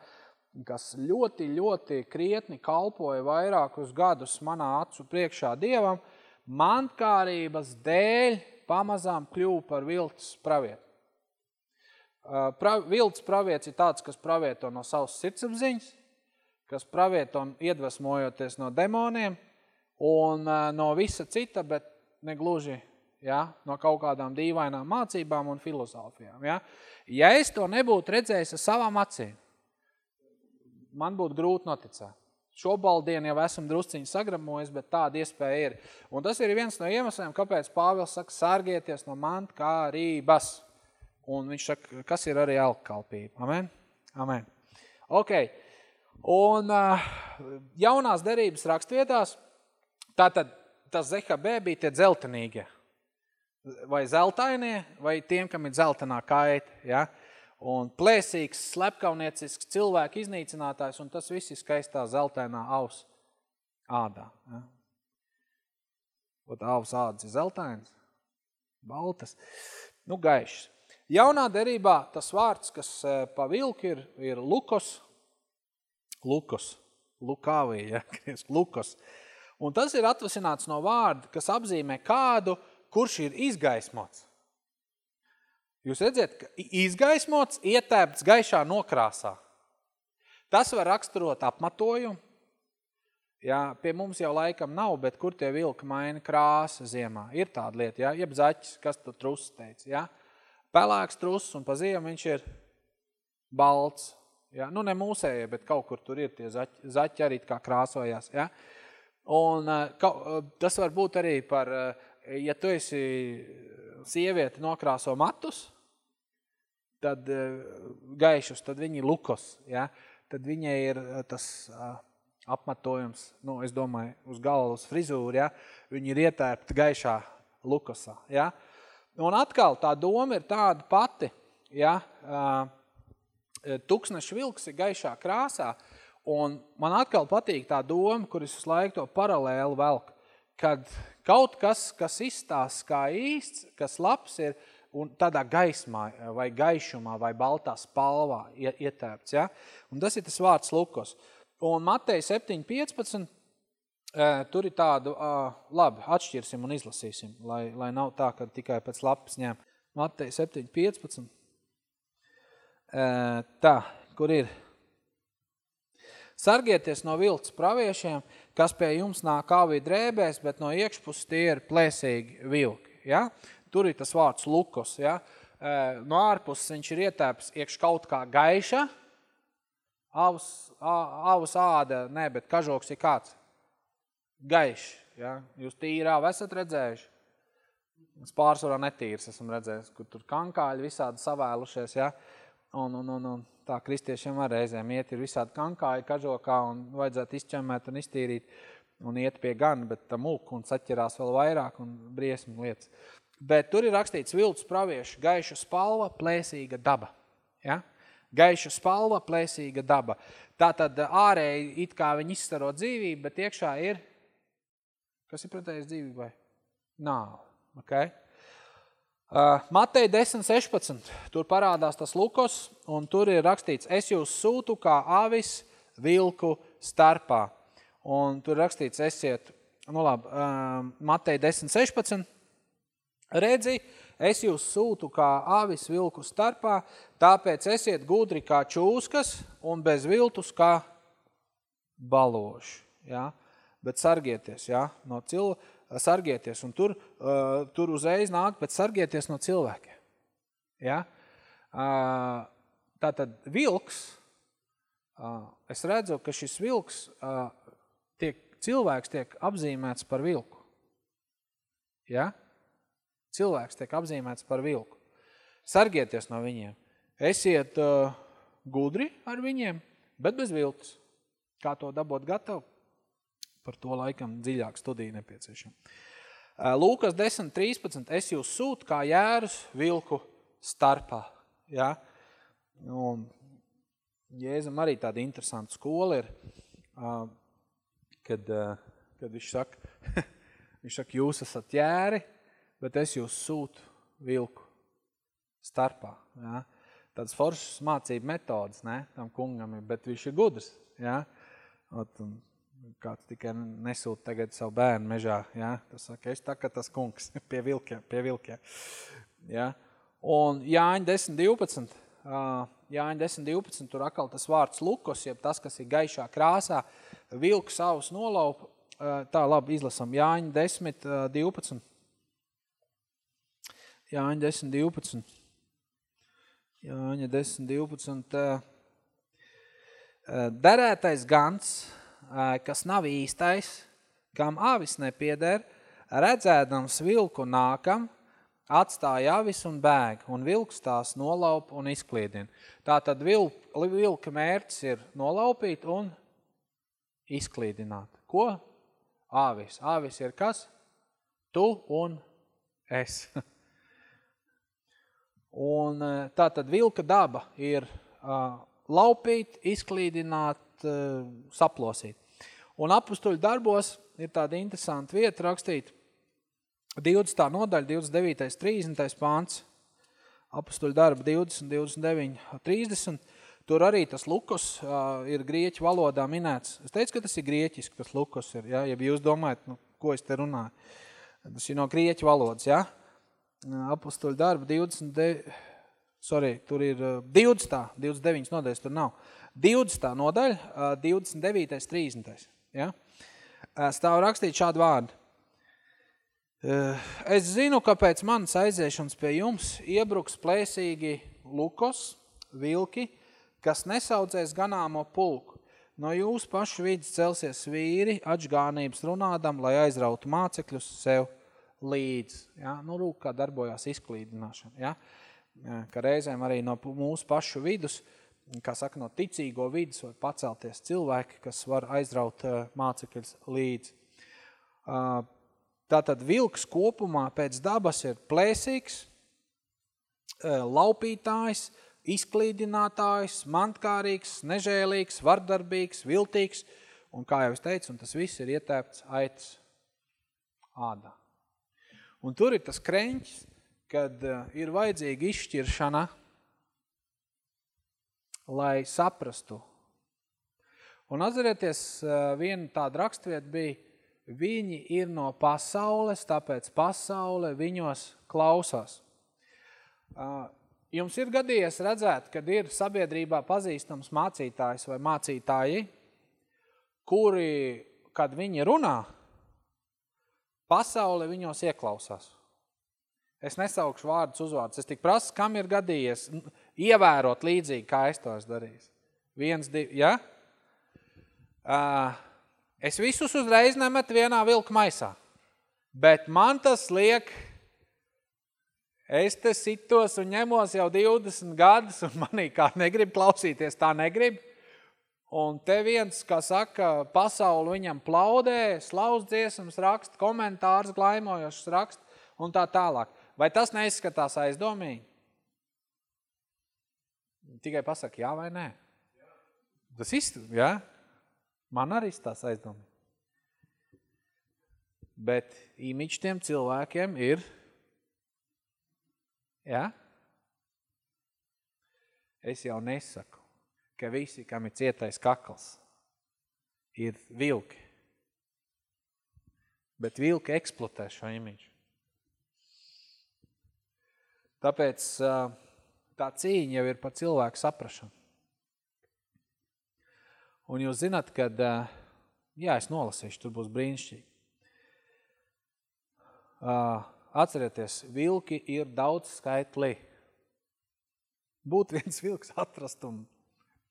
kas ļoti, ļoti krietni kalpoja vairākus gadus manā acu priekšā Dievam, mantkārības dēļ pamazām kļuva par viltus pravietu. Pra, vilts pravietis ir tāds, kas pravieto no savas sirdsapziņas, kas pravieto iedvesmojoties no demoniem un no visa cita, bet negluži ja, no kaut kādām dīvainām mācībām un filozofijām. Ja. ja es to nebūtu redzējis ar savām acīm, man būtu grūti noticēt. Šobaldien jau esam drusciņi sagramojis, bet tāda iespēja ir. Un tas ir viens no iemesliem, kāpēc Pāvils saka, sārgieties no mantkārības. Un viņš saka, kas ir arī alkalpība. Amen? Amen. Ok. Un uh, jaunās derības rakstvietās, tātad tas ZHB bija tie dzeltenīgie. Vai zeltainie, vai tiem, kam ir dzeltenā kaita. Ja? Un plēsīgs, slepkauniecisks cilvēku iznīcinātājs, un tas viss ir skaistā zeltainā aus ādā. Ja? Ot, aus ādas ir zeltainas, baltas, nu gaišs. Jaunā derībā tas vārds, kas eh, pa vilku ir, ir lukos, lukos, lukāvī, ja, lukos. Un tas ir atvasināts no vārda, kas apzīmē kādu, kurš ir izgaismots. Jūs redziet, ka izgaismots ietēpts gaišā nokrāsā. Tas var raksturot apmatojumu. Jā, pie mums jau laikam nav, bet kur tie vilka maina krāsa ziemā? Ir tāda lieta, jā, jeb zaķis, kas tu trus teica, jā pelēks truss un pa ziemu viņš ir balts. Ja? Nu, ne mūsējie, bet kaut kur tur ir tie zaķi, zaķi arī kā krāsojās. Ja? Un ka, tas var būt arī par, ja tu esi sieviete nokrāso matus, tad gaišus, tad viņi lukos. Ja? Tad viņai ir tas apmetojums, nu, es domāju, uz galvas frizūru, ja? viņi ir ietērpti gaišā lukosā. Ja? Un atkal tā doma ir tāda pati, ja, tuksneša vilks ir gaišā krāsā, un man atkal patīk tā doma, kur es uz laiku to paralēli velku, kad kaut kas, kas izstās kā īsts, kas labs ir, un tādā gaismā vai gaišumā vai baltā spalvā ietērpts. Ja? Un tas ir tas vārds Lukos. Un Matei 7.15 Tur ir tādu, labi, atšķirsim un izlasīsim, lai, lai nav tā, ka tikai pēc lapas ņem. Matei 7.15. Tā, kur ir? Sargieties no vilts praviešiem, kas pie jums nāk kāvī drēbēs, bet no iekšpuses tie ir plēsīgi vilki. Ja? Tur ir tas vārds lukos. Ja? No ārpuses viņš ir ietēps iekš kaut kā gaiša, avus, avus āda, ne, bet kažoks ir kāds gaišs. Ja? Jūs tīrā esat redzējuši? Es pārsvarā netīrs esmu redzējis, kur tur kankāļi visādi savēlušies. Ja? Un, un, un, un tā kristiešiem ar reizēm iet ir visādi kankāji kažokā un vajadzētu izķemmēt un iztīrīt un iet pie gan, bet tam mulk un saķerās vēl vairāk un briesmu lietas. bet tur ir rakstīts viltus pravieši, gaiša spalva, plēsīga daba. Ja? Gaiša spalva, plēsīga daba. Tātad ārēji it kā viņi izstaro dzīvību, bet iekšā ir, kas ir pretējais dzīvībai? Nāve. Okay? Uh, Matei 10, 16, tur parādās tas lukos, un tur ir rakstīts, es jūs sūtu kā avis vilku starpā. Un tur rakstīts, esiet, nu labi, uh, Matei 10, 16, redzi, es jūs sūtu kā avis vilku starpā, tāpēc esiet gudri kā čūskas un bez viltus kā baloši. Ja? Bet sargieties ja? no cil... sargieties, un tur, uh, tur uzreiz nāk, bet sargieties no cilvēkiem. Ja? Uh, tātad vilks, uh, es redzu, ka šis vilks, uh, tiek, cilvēks tiek apzīmēts par vilku. Ja? Cilvēks tiek apzīmēts par vilku. Sargieties no viņiem. Esiet uh, gudri ar viņiem, bet bez viltus. Kā to dabūt gatavu? Par to laikam dziļāk studija nepieciešama. Lūkas 10, 13. Es jūs sūtu kā jērus vilku starpā. Ja? Un Jēzum arī tāda interesanta skola ir, kad, kad viņš saka, viņš saka, jūs esat jēri, bet es jūs sūtu vilku starpā. Ja? Tāds foršas mācību metodas, ne, tam kungam ir, bet viņš ir gudrs. Ja? Un kāds tikai nesūt tagad savu bērnu mežā, ja? tas saka, es tā kā tas kungs pie vilkiem. Pie vilkiem. Ja? Un Jāņa 10, 12, Jāņa 10, 12, tur atkal tas vārds lukos, jeb tas, kas ir gaišā krāsā, vilku savus nolaupa, tā labi izlasam, Jāņa 10, 12, Jāņa 10, 12. Jāņa 10, 12. Derētais gans, kas nav īstais, kam avis nepieder, redzēdams vilku nākam, atstāja avis un bēg, un vilks tās nolaup un izkliedina. Tātad vilk, vilka mērķis ir nolaupīt un izklīdināt. Ko? Āvis. Āvis ir kas? Tu un es. Un tā tad vilka daba ir uh, laupīt, izklīdināt, uh, saplosīt. Un apustuļu darbos ir tāda interesanta vieta rakstīt 20. nodaļa, 29. 30. pāns, apustuļu darba 20, 29, 30. Tur arī tas lukos uh, ir grieķu valodā minēts. Es teicu, ka tas ir grieķiski, tas lukos ir, ja, ja jūs domājat, nu, ko es te runāju. Tas ir no grieķu valodas, ja apustuļu darba 20, sorry, tur ir 20, 29 nodaļas, tur nav. 20 nodaļa, 29, 30. Ja? Stāv rakstīt šādu vārdu. Es zinu, ka pēc manas aiziešanas pie jums iebruks plēsīgi lukos, vilki, kas nesaudzēs ganāmo pulku. No jūsu pašu vidas celsies vīri, atžgānības runādam, lai aizrautu mācekļus sev līdz. Ja? Nu, rūk, kā darbojās izklīdināšana. Ja? Ka reizēm arī no mūsu pašu vidus, kā saka, no ticīgo vidus var pacelties cilvēki, kas var aizraut mācekļus līdz. Tātad vilks kopumā pēc dabas ir plēsīgs, laupītājs, izklīdinātājs, mantkārīgs, nežēlīgs, vardarbīgs, viltīgs, un kā jau es teicu, un tas viss ir ietēpts aitas ādā. Un tur ir tas kreņķis, kad uh, ir vajadzīga izšķiršana, lai saprastu. Un atcerieties, viena tāda rakstvieta bija, viņi ir no pasaules, tāpēc pasaule viņos klausās. Jums ir gadījies redzēt, kad ir sabiedrībā pazīstams mācītājs vai mācītāji, kuri, kad viņi runā, Pasaule viņos ieklausās. Es nesaukšu vārdus uzvārdus. Es tik prasu, kam ir gadījies ievērot līdzīgi, kā es to esmu darījis. Viens, divi, ja? Uh, es visus uzreiz nemetu vienā vilka maisā. Bet man tas liek, es te sitos un ņemos jau 20 gadus, un manī kā negrib klausīties, tā negrib. Un te viens, kā saka, pasauli viņam plaudē, slauz dziesmas rakst, komentārs glaimojošs rakst un tā tālāk. Vai tas neizskatās aizdomīgi? Tikai pasaka jā vai nē. Tas izskatās, jā? Man arī tās aizdomīgi. Bet imiķi tiem cilvēkiem ir, jā? Es jau nesaku, ka visi, kam ir cietais kakls, ir vilki. Bet vilki eksploatē šo imiģu. Tāpēc tā cīņa jau ir par cilvēku saprašanu. Un jūs zināt, kad, jā, es nolasīšu, tur būs brīnišķīgi. Atcerieties, vilki ir daudz skaitli. Būt viens vilks atrast un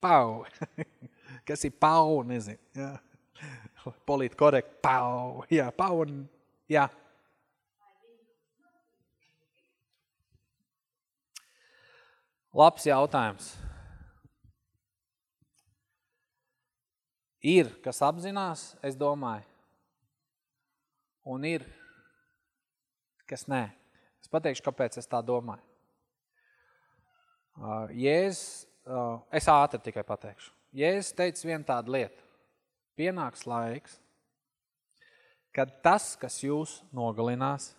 pau. Kas ir pau, nezinu. Jā. Polīt korekt, pau. Jā, pau un, jā. Labs jautājums. Ir, kas apzinās, es domāju, un ir, kas nē. Es pateikšu, kāpēc es tā domāju. Jēzus, es ātri tikai pateikšu. Jēzus teica vienu tādu lietu. Pienāks laiks, kad tas, kas jūs nogalinās,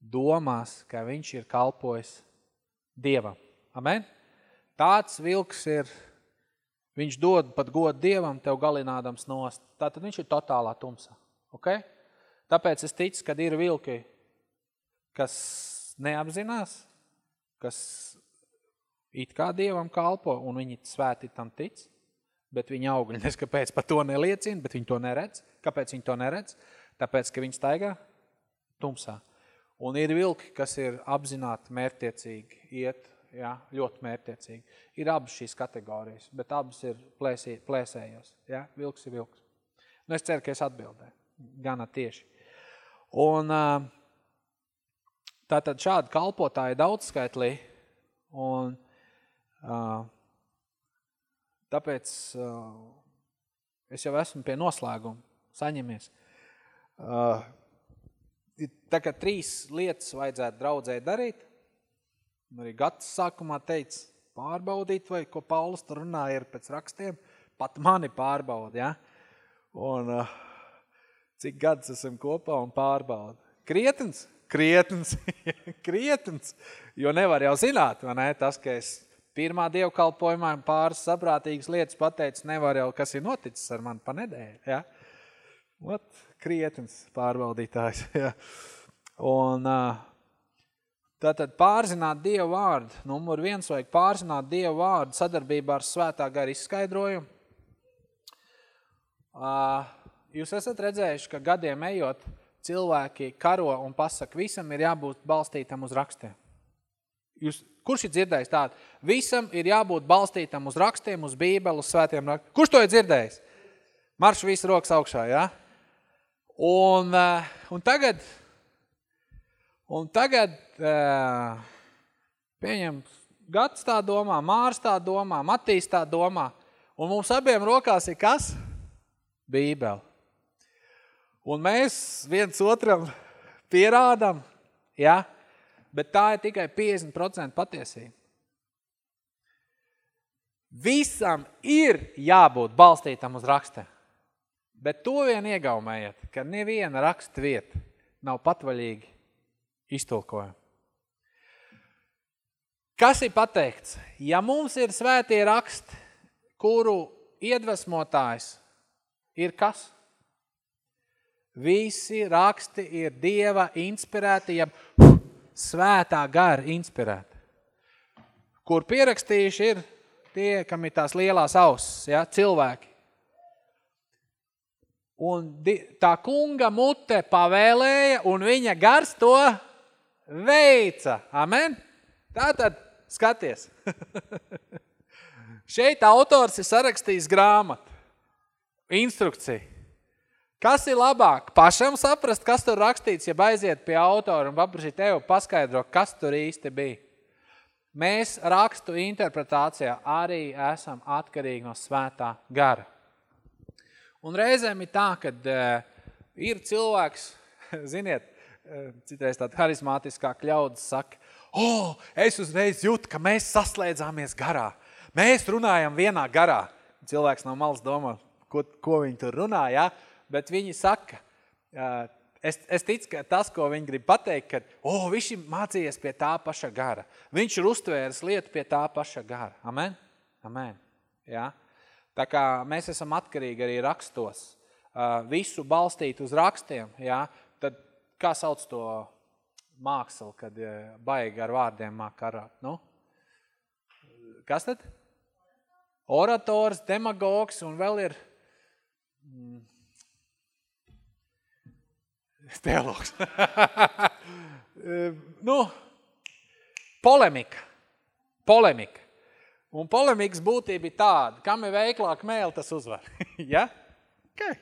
domās, ka viņš ir kalpojis Dievam. Amen? Tāds vilks ir, viņš dod pat godu Dievam, tev galinādams nost. Tātad viņš ir totālā tumsā. Okay? Tāpēc es ticu, kad ir vilki, kas neapzinās, kas it kā Dievam kalpo, un viņi svēti tam tic, bet viņa augļi neskapēc par to neliecina, bet viņi to neredz. Kāpēc viņi to neredz? Tāpēc, ka viņi staigā tumsā. Un ir vilki, kas ir apzināti mērtiecīgi iet, ja, ļoti mērtiecīgi. Ir abas šīs kategorijas, bet abas ir plēsī, plēsējos. Ja, vilks ir vilks. Nu, es ceru, ka es atbildēju. Gana tieši. Un tātad šādi kalpotāji daudzskaitlī un Tāpēc es jau esmu pie noslēguma, saņemies. Tā kā trīs lietas vajadzētu draudzē darīt, arī Gats sākumā teica, pārbaudīt, vai ko Paulus tur runāja ir pēc rakstiem, pat mani pārbauda, ja? Un cik gadus esam kopā un pārbauda. Krietens? Krietens, krietens, jo nevar jau zināt, vai ne, tas, ka es pirmā dievkalpojumā pāris saprātīgas lietas pateicis, nevar jau, kas ir noticis ar mani pa nedēļu. Ja? Ot, krietens pārbaudītājs. Ja? Un tātad pārzināt Dievu vārdu. Numur viens vajag pārzināt Dievu vārdu sadarbībā ar svētā gara izskaidrojumu. Jūs esat redzējuši, ka gadiem ejot, cilvēki karo un pasaka, visam ir jābūt balstītam uz rakstiem. Jūs Kurš ir dzirdējis tādu? Visam ir jābūt balstītam uz rakstiem, uz bībeli, uz svētiem rakstiem. Kurš to ir dzirdējis? Marš visu rokas augšā, ja? Un, un tagad, un tagad pieņem Gats tā domā, Mārs tā domā, Matīs tā domā, un mums abiem rokās ir kas? Bībeli. Un mēs viens otram pierādam, ja? bet tā ir tikai 50% patiesība. Visam ir jābūt balstītam uz rakstē. Bet to vien iegaumējiet, ka neviena raksta vieta nav patvaļīgi iztulkojama. Kas ir pateikts? Ja mums ir svētie raksti, kuru iedvesmotājs ir kas? Visi raksti ir Dieva inspirēti, ja svētā gara inspirēta. Kur pierakstījuši ir tie, kam ir tās lielās ausis, ja, cilvēki. Un tā kunga mute pavēlēja, un viņa gars to veica. Amen? Tātad, skaties. Šeit autors ir sarakstījis grāmatu, instrukciju. Kas ir labāk? Pašam saprast, kas tur rakstīts, ja aiziet pie autora un paprasīt tev paskaidro, kas tur īsti bija. Mēs rakstu interpretācijā arī esam atkarīgi no svētā gara. Un reizēm ir tā, kad uh, ir cilvēks, ziniet, citreiz tāda harizmātiskā kļaudas saka, o, oh, es uzreiz jūtu, ka mēs saslēdzāmies garā. Mēs runājam vienā garā. Cilvēks no malas domā, ko, ko viņi tur runā, ja? bet viņi saka, es, es ticu, ka tas, ko viņi grib pateikt, ka, o, oh, viņš ir mācījies pie tā paša gara. Viņš ir uztvēris lietu pie tā paša gara. Amen? Amen. Ja? Tā kā mēs esam atkarīgi arī rakstos, visu balstīt uz rakstiem, ja? Kā sauc to mākslu, kad baigi ar vārdiem māk karāt? Nu? Kas tad? Orators, demagogs un vēl ir mm, teologs. nu, polemika. Polemika. Un polemikas būtība ir tāda, kam ir veiklāk mēli, tas uzvar. ja? Okay.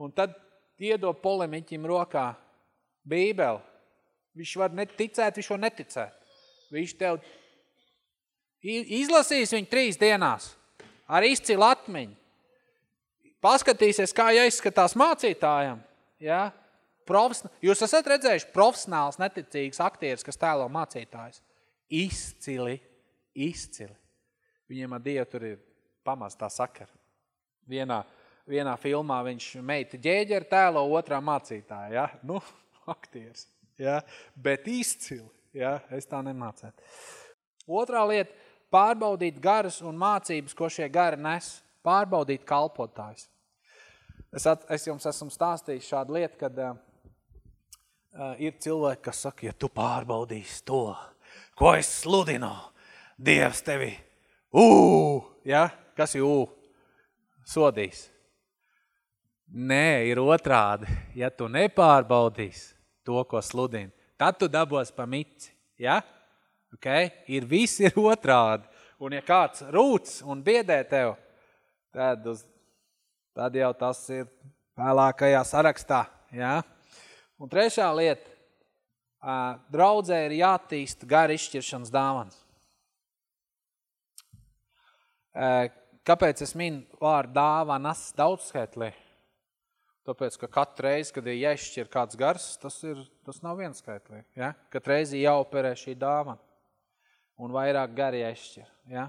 Un tad iedod polemiķim rokā bībeli. Viņš var neticēt, viņš var neticēt. Viņš tev izlasīs viņu trīs dienās ar izcilu atmiņu. Paskatīsies, kā jāizskatās mācītājam. Ja? Profesn... Jūs esat redzējuši profesionāls, neticīgs aktieris, kas tēlo mācītājs. Izcili, izcili. Viņiem ar Dievu tur ir pamaz tā sakara. Vienā, vienā filmā viņš meita ģēģeri tēlo, otrā mācītāja. Ja? Nu, aktieris. Ja? Bet izcili. Ja? Es tā nemācētu. Otrā lieta – pārbaudīt garas un mācības, ko šie gari nes. Pārbaudīt kalpotājs. Es, at, es jums esmu stāstījis šādu lietu, kad uh, ir cilvēki, kas saka, ja tu pārbaudīsi to, ko es sludinu, Dievs tevi, ū, ja? kas ir ū? Sodīs. Nē, ir otrādi. Ja tu nepārbaudīsi to, ko sludini, tad tu dabos pa mici. Ja? Okay? Ir viss ir otrādi. Un ja kāds rūts un biedē tev, tad uz tad jau tas ir vēlākajā sarakstā. Ja? Un trešā lieta, draudzē ir jātīst gara izšķiršanas dāvans. Kāpēc es minu vārdu dāvanas daudzskaitlī? Tāpēc, ka katru reizi, kad ir jāizšķir kāds gars, tas, ir, tas nav viens skaitlī. Ja? Katru reizi jāoperē šī dāvana. Un vairāk gari jāizšķir. Ja?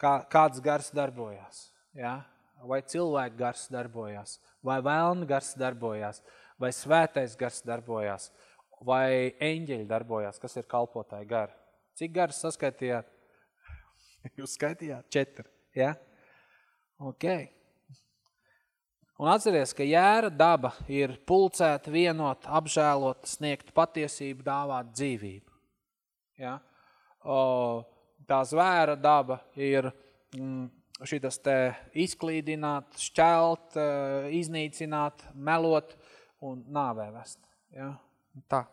Kā, kāds gars darbojās. Ja? vai cilvēku gars darbojās, vai vēlna gars darbojās, vai svētais gars darbojās, vai eņģeļi darbojās, kas ir kalpotāji gari. Cik garas saskaitījāt? Jūs skaitījāt? Četri, ja? Ok. Un atceries, ka jēra daba ir pulcēta, vienot, apžēlot, sniegt patiesību, dāvāt dzīvību. Ja? O, tā zvēra daba ir mm, šitas te izklīdināt, šķelt, eh, iznīcināt, melot un nāvē vest. Ja? Tā.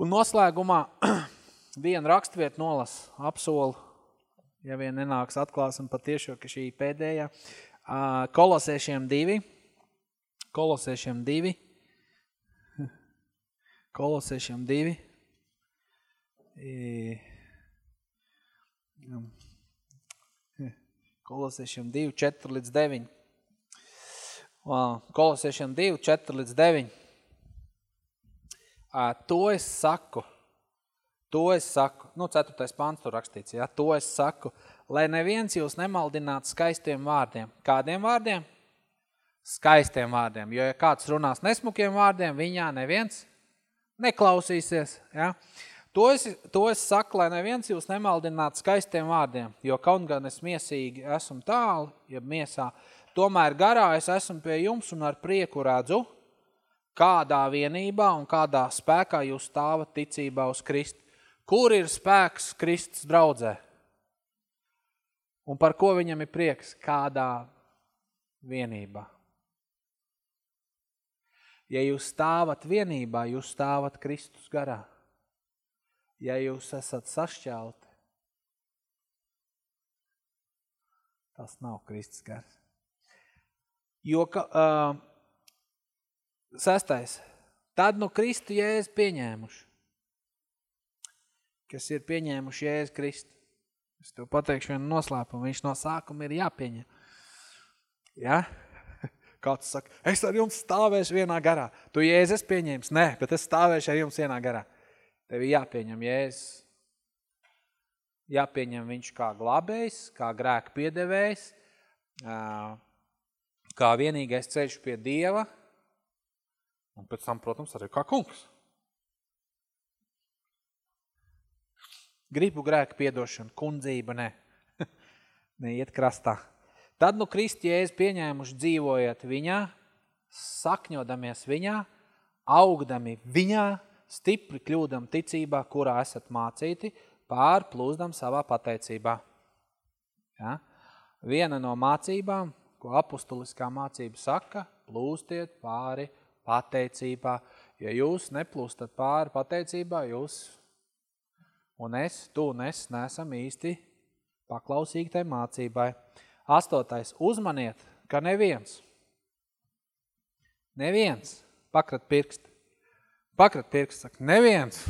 Un noslēgumā viena rakstvieta nolas apsolu, ja vien nenāks atklāsim patiešo, ka šī pēdējā. Kolosiešiem divi. Kolosiešiem divi. Kolosiešiem divi. I, Kolosiešiem 2, 4 līdz 9. Kolosiešiem 2, 4 līdz 9. To es saku, to es saku, nu, 4. pāns tur rakstīts, ja, to es saku, lai neviens jūs nemaldinātu skaistiem vārdiem. Kādiem vārdiem? Skaistiem vārdiem, jo ja kāds runās nesmukiem vārdiem, viņā neviens neklausīsies, ja. To es, to es saku, lai neviens jūs nemaldinātu skaistiem vārdiem, jo kaut gan es miesīgi esmu tālu, ja miesā, tomēr garā es esmu pie jums un ar prieku redzu, kādā vienībā un kādā spēkā jūs stāvat ticībā uz Kristu. Kur ir spēks Kristus draudzē? Un par ko viņam ir prieks? Kādā vienībā. Ja jūs stāvat vienībā, jūs stāvat Kristus garā ja jūs esat sašķelti, tas nav Kristus gars. Jo, ka, uh, sestais, tad nu Kristu Jēzus pieņēmuši, kas ir pieņēmuši Jēzus Kristu. Es tev pateikšu vienu noslēpumu, viņš no sākuma ir jāpieņem. Ja? Kāds saka, es ar jums stāvēšu vienā garā. Tu Jēzus pieņems? Nē, bet es stāvēšu ar jums vienā garā. Tev jāpieņem Jēzus. Jāpieņem viņš kā glabējs, kā grēka piedevējs, kā vienīgais ceļš pie Dieva, un pēc tam, protams, arī kā kungs. Gribu grēka piedošanu, kundzība, ne. Neiet krastā. Tad nu Kristi Jēzus pieņēmuši dzīvojot viņā, sakņodamies viņā, augdami viņā, stipri kļūdam ticībā, kurā esat mācīti, pārplūzdam savā pateicībā. Ja? Viena no mācībām, ko apustuliskā mācība saka, plūstiet pāri pateicībā. Ja jūs neplūstat pāri pateicībā, jūs un es, tu un es, nesam īsti paklausīgi tai mācībai. Astotais. Uzmaniet, ka neviens. Neviens. Pakrat pirksti. Pakrat pirksti. Saka, neviens.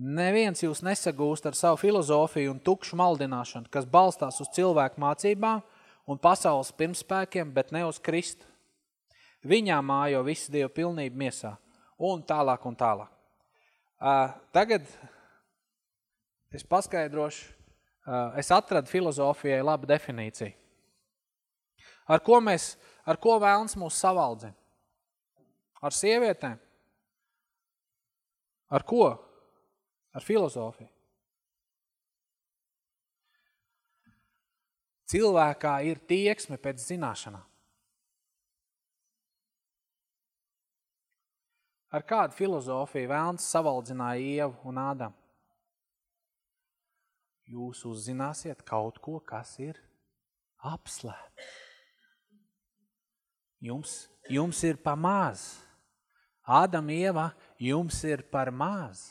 Neviens jūs nesagūst ar savu filozofiju un tukšu maldināšanu, kas balstās uz cilvēku mācībām un pasaules pirmspēkiem, bet ne uz Kristu. Viņā mājo visu Dievu pilnību miesā. Un tālāk un tālāk. Uh, tagad Es paskaidrošu, es atradu filozofijai labu definīciju. Ar ko mēs, ar ko vēlns mūs savaldzina? Ar sievietēm? Ar ko? Ar filozofiju. Cilvēkā ir tieksme pēc zināšanām. Ar kādu filozofiju vēlns savaldzināja Ievu un Ādamu? jūs uzzināsiet kaut ko, kas ir apslēpts. Jums, jums ir pa maz. Ādam Ieva, jums ir par maz,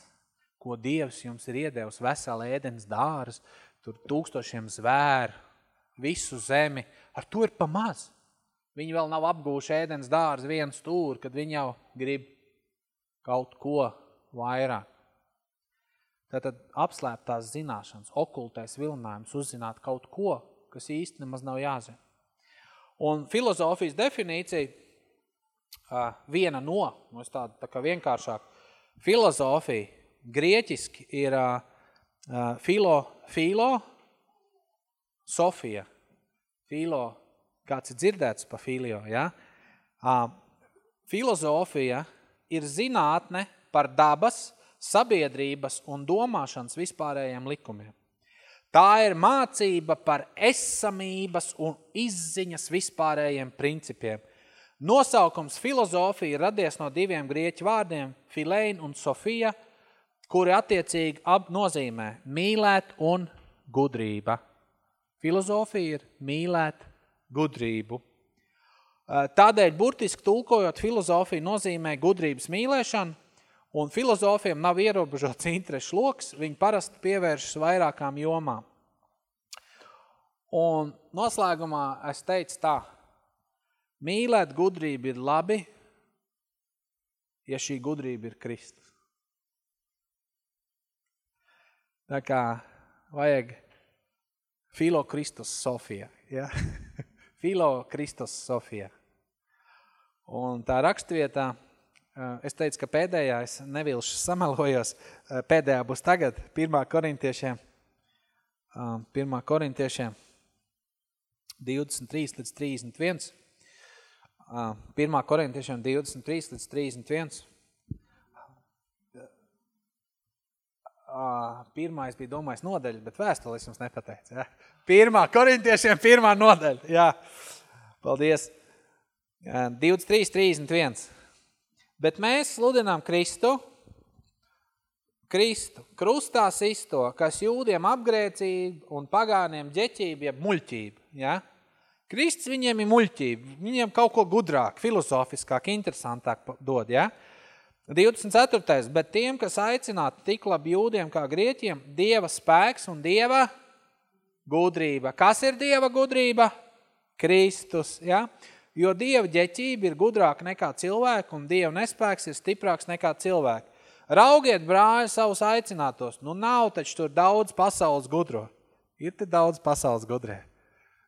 ko Dievs jums ir iedevis vesela ēdens dāras, tur tūkstošiem zvēru, visu zemi, ar to ir pa maz. Viņi vēl nav apgūši ēdens dārs vienu stūri, kad viņi jau grib kaut ko vairāk. Tātad apslēptās zināšanas, okultais vilinājums uzzināt kaut ko, kas īsti nemaz nav jāzina. Un filozofijas definīcija, viena no, no tāda tā kā vienkāršāk, filozofija grieķiski ir filo, filo, sofija. Filo, kāds ir dzirdēts pa filio, ja? Filozofija ir zinātne par dabas, sabiedrības un domāšanas vispārējiem likumiem. Tā ir mācība par esamības un izziņas vispārējiem principiem. Nosaukums filozofija radies no diviem grieķu vārdiem – filein un sofija, kuri attiecīgi ap nozīmē mīlēt un gudrība. Filozofija ir mīlēt gudrību. Tādēļ burtiski tulkojot filozofiju nozīmē gudrības mīlēšanu, Un filozofiem nav ierobežots interešu loks, viņi parasti pievēršas vairākām jomām. Un noslēgumā es teicu tā, mīlēt gudrību ir labi, ja šī gudrība ir Kristus. Tā kā vajag Filo Kristus Sofija. Ja? Filo Kristus Sofija. Un tā rakstvietā es teicu, ka pēdējā, es nevilšu samalojos, pēdējā būs tagad, 1. korintiešiem, 1. Eh, korintiešiem 23 līdz 31. 1. korintiešiem 23 līdz 31. Pirmais bija domājis nodaļa, bet vēstulis jums nepateica. Ja? Pirmā korintiešiem pirmā nodaļa. Jā. Paldies. 23, 31. Bet mēs sludinām Kristu, Kristu, krustā sisto, kas jūdiem apgrēcība un pagāniem ģeķība, jeb muļķība. Ja? Kristus viņiem ir muļķība, viņiem kaut ko gudrāk, filozofiskāk, interesantāk dod. Ja? 24. Bet tiem, kas aicinātu tik labi jūdiem kā grieķiem, Dieva spēks un Dieva gudrība. Kas ir Dieva gudrība? Kristus. Ja? Jo Dieva ģeķība ir gudrāka nekā cilvēka, un Dieva nespēks ir stiprāks nekā cilvēka. Raugiet, brāļi, savus aicinātos. Nu nav taču tur daudz pasaules gudro. Ir te daudz pasaules gudrē.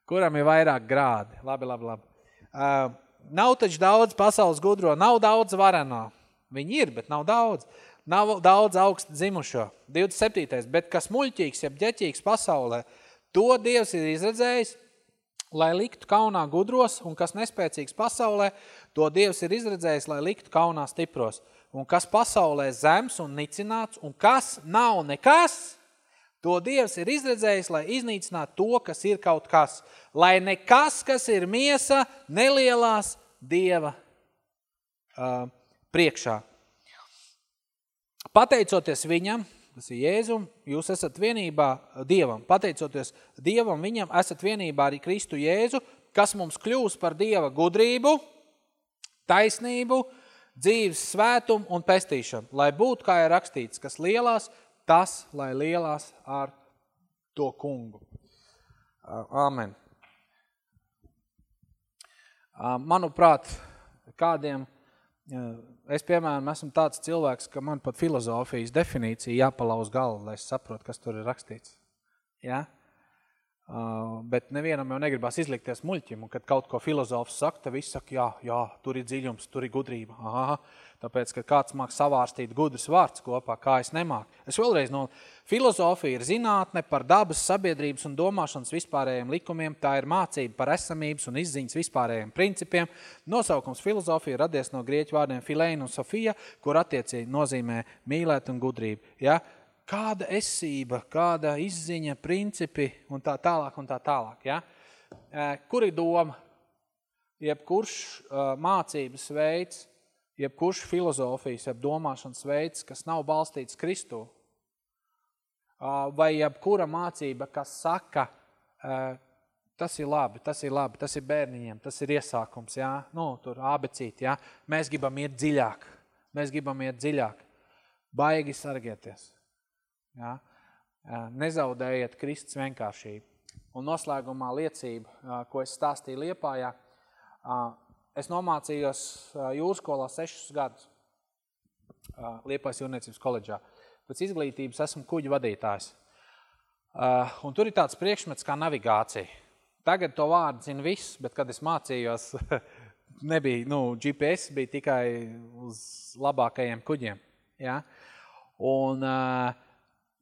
Kuram ir vairāk grādi? Labi, labi, labi. Uh, nav taču daudz pasaules gudro, nav daudz vareno. Viņi ir, bet nav daudz. Nav daudz augstu dzimušo. 27. Bet kas muļķīgs, jeb ģeķīgs pasaulē, to Dievs ir izredzējis, lai liktu kaunā gudros, un kas nespēcīgs pasaulē, to Dievs ir izredzējis, lai liktu kaunā stipros. Un kas pasaulē zems un nicināts, un kas nav nekas, To Dievs ir izredzējis, lai iznīcinātu to, kas ir kaut kas. Lai nekas, kas ir miesa, nelielās Dieva uh, priekšā. Pateicoties viņam, tas ir Jēzum, jūs esat vienībā Dievam. Pateicoties Dievam, viņam esat vienībā arī Kristu Jēzu, kas mums kļūs par Dieva gudrību, taisnību, dzīves svētumu un pestīšanu, lai būtu, kā ir rakstīts, kas lielās tas, lai lielās ar to kungu. Āmen. Manuprāt, kādiem, es piemēram esmu tāds cilvēks, ka man pat filozofijas definīcija jāpalauz galvu, lai es saprotu, kas tur ir rakstīts. Ja? Uh, bet nevienam jau negribās izlikties muļķim, un kad kaut ko filozofs saka, tad viss saka, jā, jā, tur ir dziļums, tur ir gudrība. Aha, tāpēc, ka kāds māk savārstīt gudrs vārds kopā, kā es nemāku. Es vēlreiz no filozofija ir zinātne par dabas, sabiedrības un domāšanas vispārējiem likumiem, tā ir mācība par esamības un izziņas vispārējiem principiem. Nosaukums filozofija radies no grieķu vārdiem fileina un sofija, kur attiecīgi nozīmē mīlēt un gudrību. Ja? Kāda esība, kāda izziņa, principi un tā tālāk un tā tālāk. Ja? Kur ir doma? Jebkurš mācības veids, jebkurš filozofijas, jeb domāšanas veids, kas nav balstīts Kristū, vai jebkura mācība, kas saka, tas ir labi, tas ir labi, tas ir bērniņiem, tas ir iesākums, jā, nu, tur abecīt, jā, mēs gribam iet dziļāk, mēs gribam iet dziļāk, baigi sargieties. Ja? Nezaudējiet Kristus vienkāršību. Un noslēgumā liecība, ko es stāstīju Liepājā, es nomācījos jūrskolā sešus gadus Liepājas jūrniecības koledžā. Pēc izglītības esmu kuģu vadītājs. Un tur ir tāds priekšmets kā navigācija. Tagad to vārdu zina viss, bet kad es mācījos, nebija, nu, GPS bija tikai uz labākajiem kuģiem. Ja? Un uh,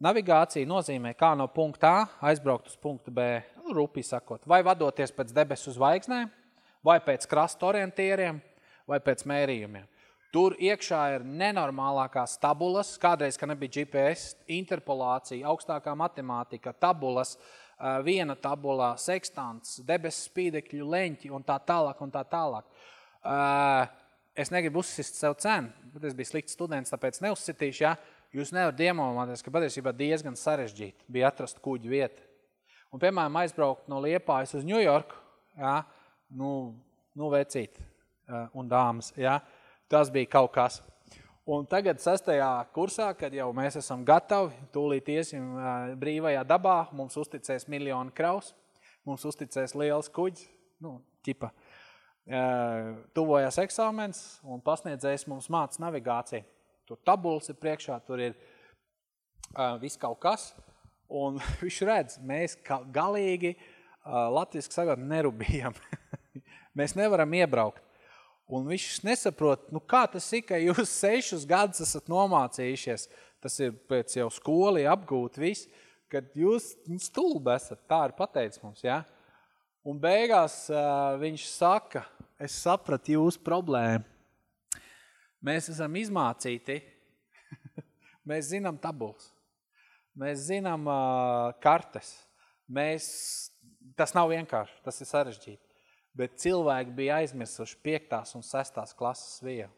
Navigācija nozīmē, kā no punkta A aizbraukt uz punktu B, nu, rupi sakot, vai vadoties pēc debesu zvaigznēm, vai pēc krasta orientieriem, vai pēc mērījumiem. Tur iekšā ir nenormālākās tabulas, kādreiz, ka nebija GPS, interpolācija, augstākā matemātika, tabulas, viena tabulā, sekstants, debesu spīdekļu leņķi un tā tālāk un tā tālāk. Es negribu uzsist sev cenu, bet es biju slikts students, tāpēc neuzsitīšu, ja? Jūs nevarat iedomāties, ka patiesībā diezgan sarežģīti bija atrast kuģu vietu. Un, piemēram, aizbraukt no Liepājas uz York, jā, nu, nu vecīt un dāmas, jā, tas bija kaut kas. Un tagad sastajā kursā, kad jau mēs esam gatavi, tūlīt iesim brīvajā dabā, mums uzticēs miljonu kraus, mums uzticēs liels kuģis, nu, ķipa, tuvojās eksāmens un pasniedzējs mums māca navigāciju. Tur tabulas ir priekšā, tur ir uh, viss kaut kas. Un viņš redz, mēs galīgi uh, latviski sakot nerubījam. mēs nevaram iebraukt. Un viņš nesaprot, nu kā tas ir, ka jūs sešus gadus esat nomācījušies, tas ir pēc jau skoli apgūt viss, kad jūs nu, stulbi esat, tā ir pateicis mums, ja? Un beigās uh, viņš saka, es sapratu jūsu problēmu. Mēs esam izmācīti, mēs zinām tabulas, mēs zinām uh, kartes, mēs, tas nav vienkārši, tas ir sarežģīti, bet cilvēki bija aizmirsuši piektās un sestās klases vielu.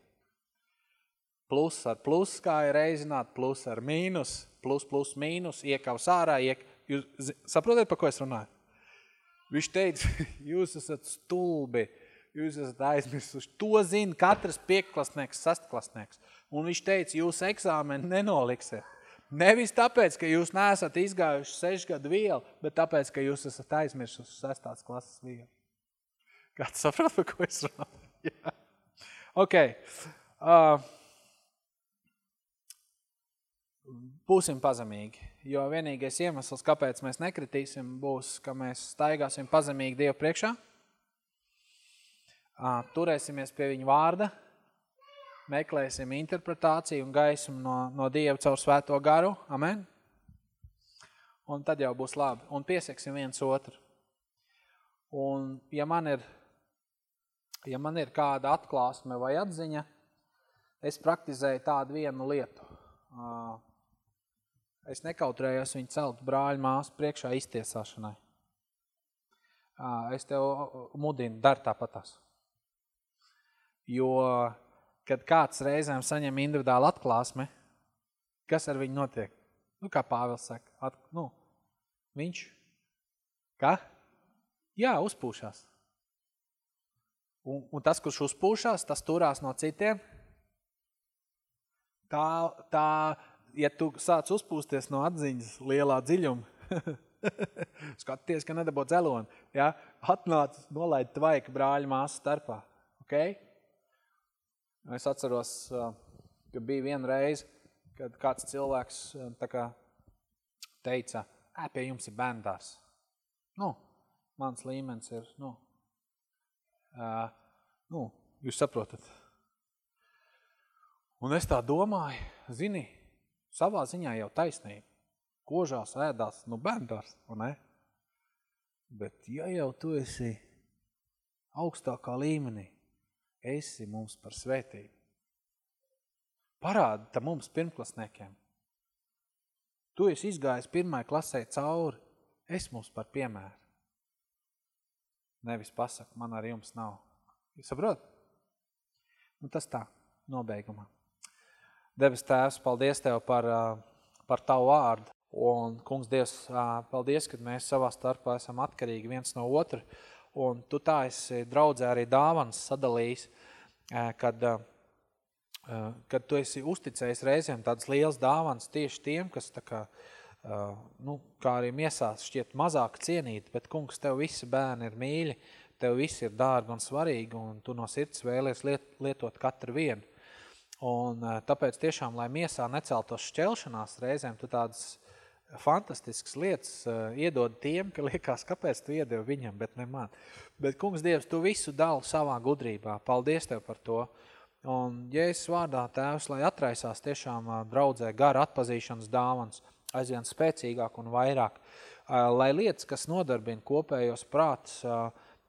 Plus ar plus, kā ir reizināt, plus ar mīnus, plus, plus, mīnus, iekavs ārā, iek... Jūs saprotiet, pa ko es runāju? Viņš teica, jūs esat stulbi, jūs esat aizmirsuši. To zina katrs piekklasnieks, sastklasnieks. Un viņš teica, jūs eksāmeni nenoliksiet. Nevis tāpēc, ka jūs neesat izgājuši sešu gadu vielu, bet tāpēc, ka jūs esat aizmirsuši sestās klases vielu. Kāds saprot, par ko es runāju? Ok. Uh, būsim pazemīgi. jo vienīgais iemesls, kāpēc mēs nekritīsim, būs, ka mēs staigāsim pazemīgi Dievu priekšā, turēsimies pie viņa vārda, meklēsim interpretāciju un gaismu no, no Dieva caur svēto garu. Amen. Un tad jau būs labi. Un piesieksim viens otru. Un ja man ir, ja man ir kāda atklāsme vai atziņa, es praktizēju tādu vienu lietu. Es nekautrējos viņu celt brāļu māsu priekšā iztiesāšanai. Es tev mudinu, dar tāpatās. Jo kad kāds reizēm saņem individuālu atklāsmi, kas ar viņu notiek? Nu, kā Pāvils saka, at, nu, viņš, kā? Jā, uzpūšās. Un, un tas, kurš uzpūšās, tas turās no citiem. Tā, tā, ja tu sāc uzpūsties no atziņas lielā dziļuma, skaties, ka nedabot zeloni, ja? atnāc, nolaid tvaika brāļa māsu starpā. Okay? Es atceros, ka bija viena reize, kad kāds cilvēks tā kā teica, ē, pie jums ir bērndārs. Nu, mans līmenis ir, nu, uh, nu, jūs saprotat. Un es tā domāju, zini, savā ziņā jau taisnība. Kožās ēdās, nu, bērndārs, un ne? Bet ja jau tu esi augstākā līmenī, esi mums par svētību. Parāda tam mums pirmklasniekiem. Tu esi izgājis pirmai klasē cauri, es mums par piemēru. Nevis pasaka, man ar jums nav. Jūs saprot? Nu, tas tā, nobeigumā. Debes tēvs, paldies Tev par, par Tavu vārdu. Un, kungs Dievs, paldies, ka mēs savā starpā esam atkarīgi viens no otra un tu tā esi draudzē arī dāvanas sadalījis, kad, kad tu esi uzticējis reizēm tādas lielas dāvanas tieši tiem, kas tā kā, nu, kā arī miesās šķiet mazāk cienīti, bet kungs, tev visi bērni ir mīļi, tev visi ir dārgi un svarīgi, un tu no sirds vēlies liet, lietot katru vienu. Un tāpēc tiešām, lai miesā neceltos šķelšanās reizēm, tu tādas fantastiskas lietas uh, iedod tiem, ka liekas, kāpēc tu iedevi viņam, bet ne man. Bet, kungs Dievs, tu visu dali savā gudrībā. Paldies Tev par to. Un, es vārdā Tēvs, lai atraisās tiešām uh, draudzē gara atpazīšanas dāvans, aizvien spēcīgāk un vairāk, uh, lai lietas, kas nodarbina kopējos prātus,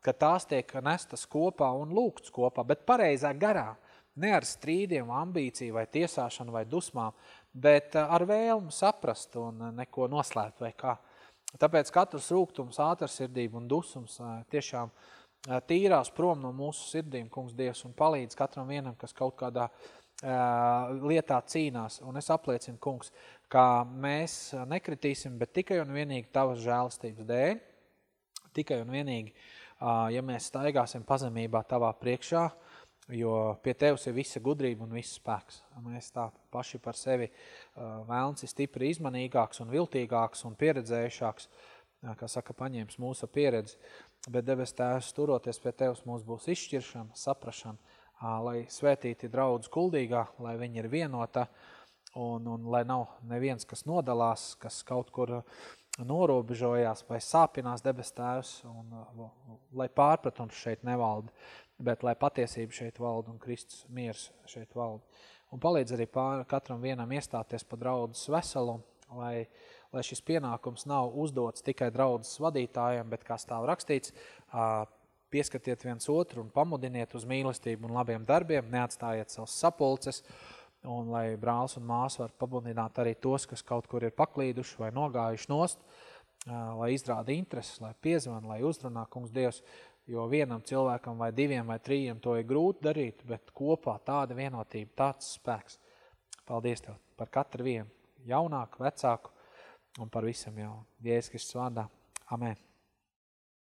ka tās tiek nestas kopā un lūgts kopā, bet pareizā garā, ne ar strīdiem, ambīciju vai tiesāšanu vai dusmām, bet eh, ar vēlmu saprast un eh, neko noslēpt vai kā. Tāpēc katrs rūgtums, ātrsirdība un dusums eh, tiešām tīrās prom no mūsu sirdīm, kungs Dievs, un palīdz katram vienam, kas kaut kādā lietā cīnās. Un es apliecinu, kungs, ka mēs nekritīsim, bet tikai un vienīgi tavas žēlastības dēļ, tikai un vienīgi, ja mēs staigāsim pazemībā tavā priekšā, jo pie Tevs ir visa gudrība un viss spēks. Mēs tā paši par sevi vēlns ir stipri izmanīgāks un viltīgāks un pieredzējušāks, kā saka, paņēms mūsu pieredzi, bet debes tēvs turoties pie Tevs mums būs izšķiršana, saprašana, lai svētīti draudz kuldīgā, lai viņi ir vienota un, un lai nav neviens, kas nodalās, kas kaut kur norobežojās vai sāpinās debes tēvs un lai pārpratums šeit nevalda bet lai patiesība šeit valda un Kristus miers šeit valda. Un palīdz arī pār, katram vienam iestāties pa draudzes veselu, lai, lai šis pienākums nav uzdots tikai draudzes vadītājiem, bet kā stāv rakstīts, pieskatiet viens otru un pamudiniet uz mīlestību un labiem darbiem, neatstājiet savus sapulces, un lai brālis un māsa var pamudināt arī tos, kas kaut kur ir paklīduši vai nogājuši nost, lai izrāda intereses, lai piezvan, lai uzrunā kungs Dievs, jo vienam cilvēkam vai diviem vai trījiem to ir grūti darīt, bet kopā tāda vienotība, tāds spēks. Paldies Tev par katru vienu, jaunāku, vecāku un par visam jau. Jēzus Kristus vārdā. Amen.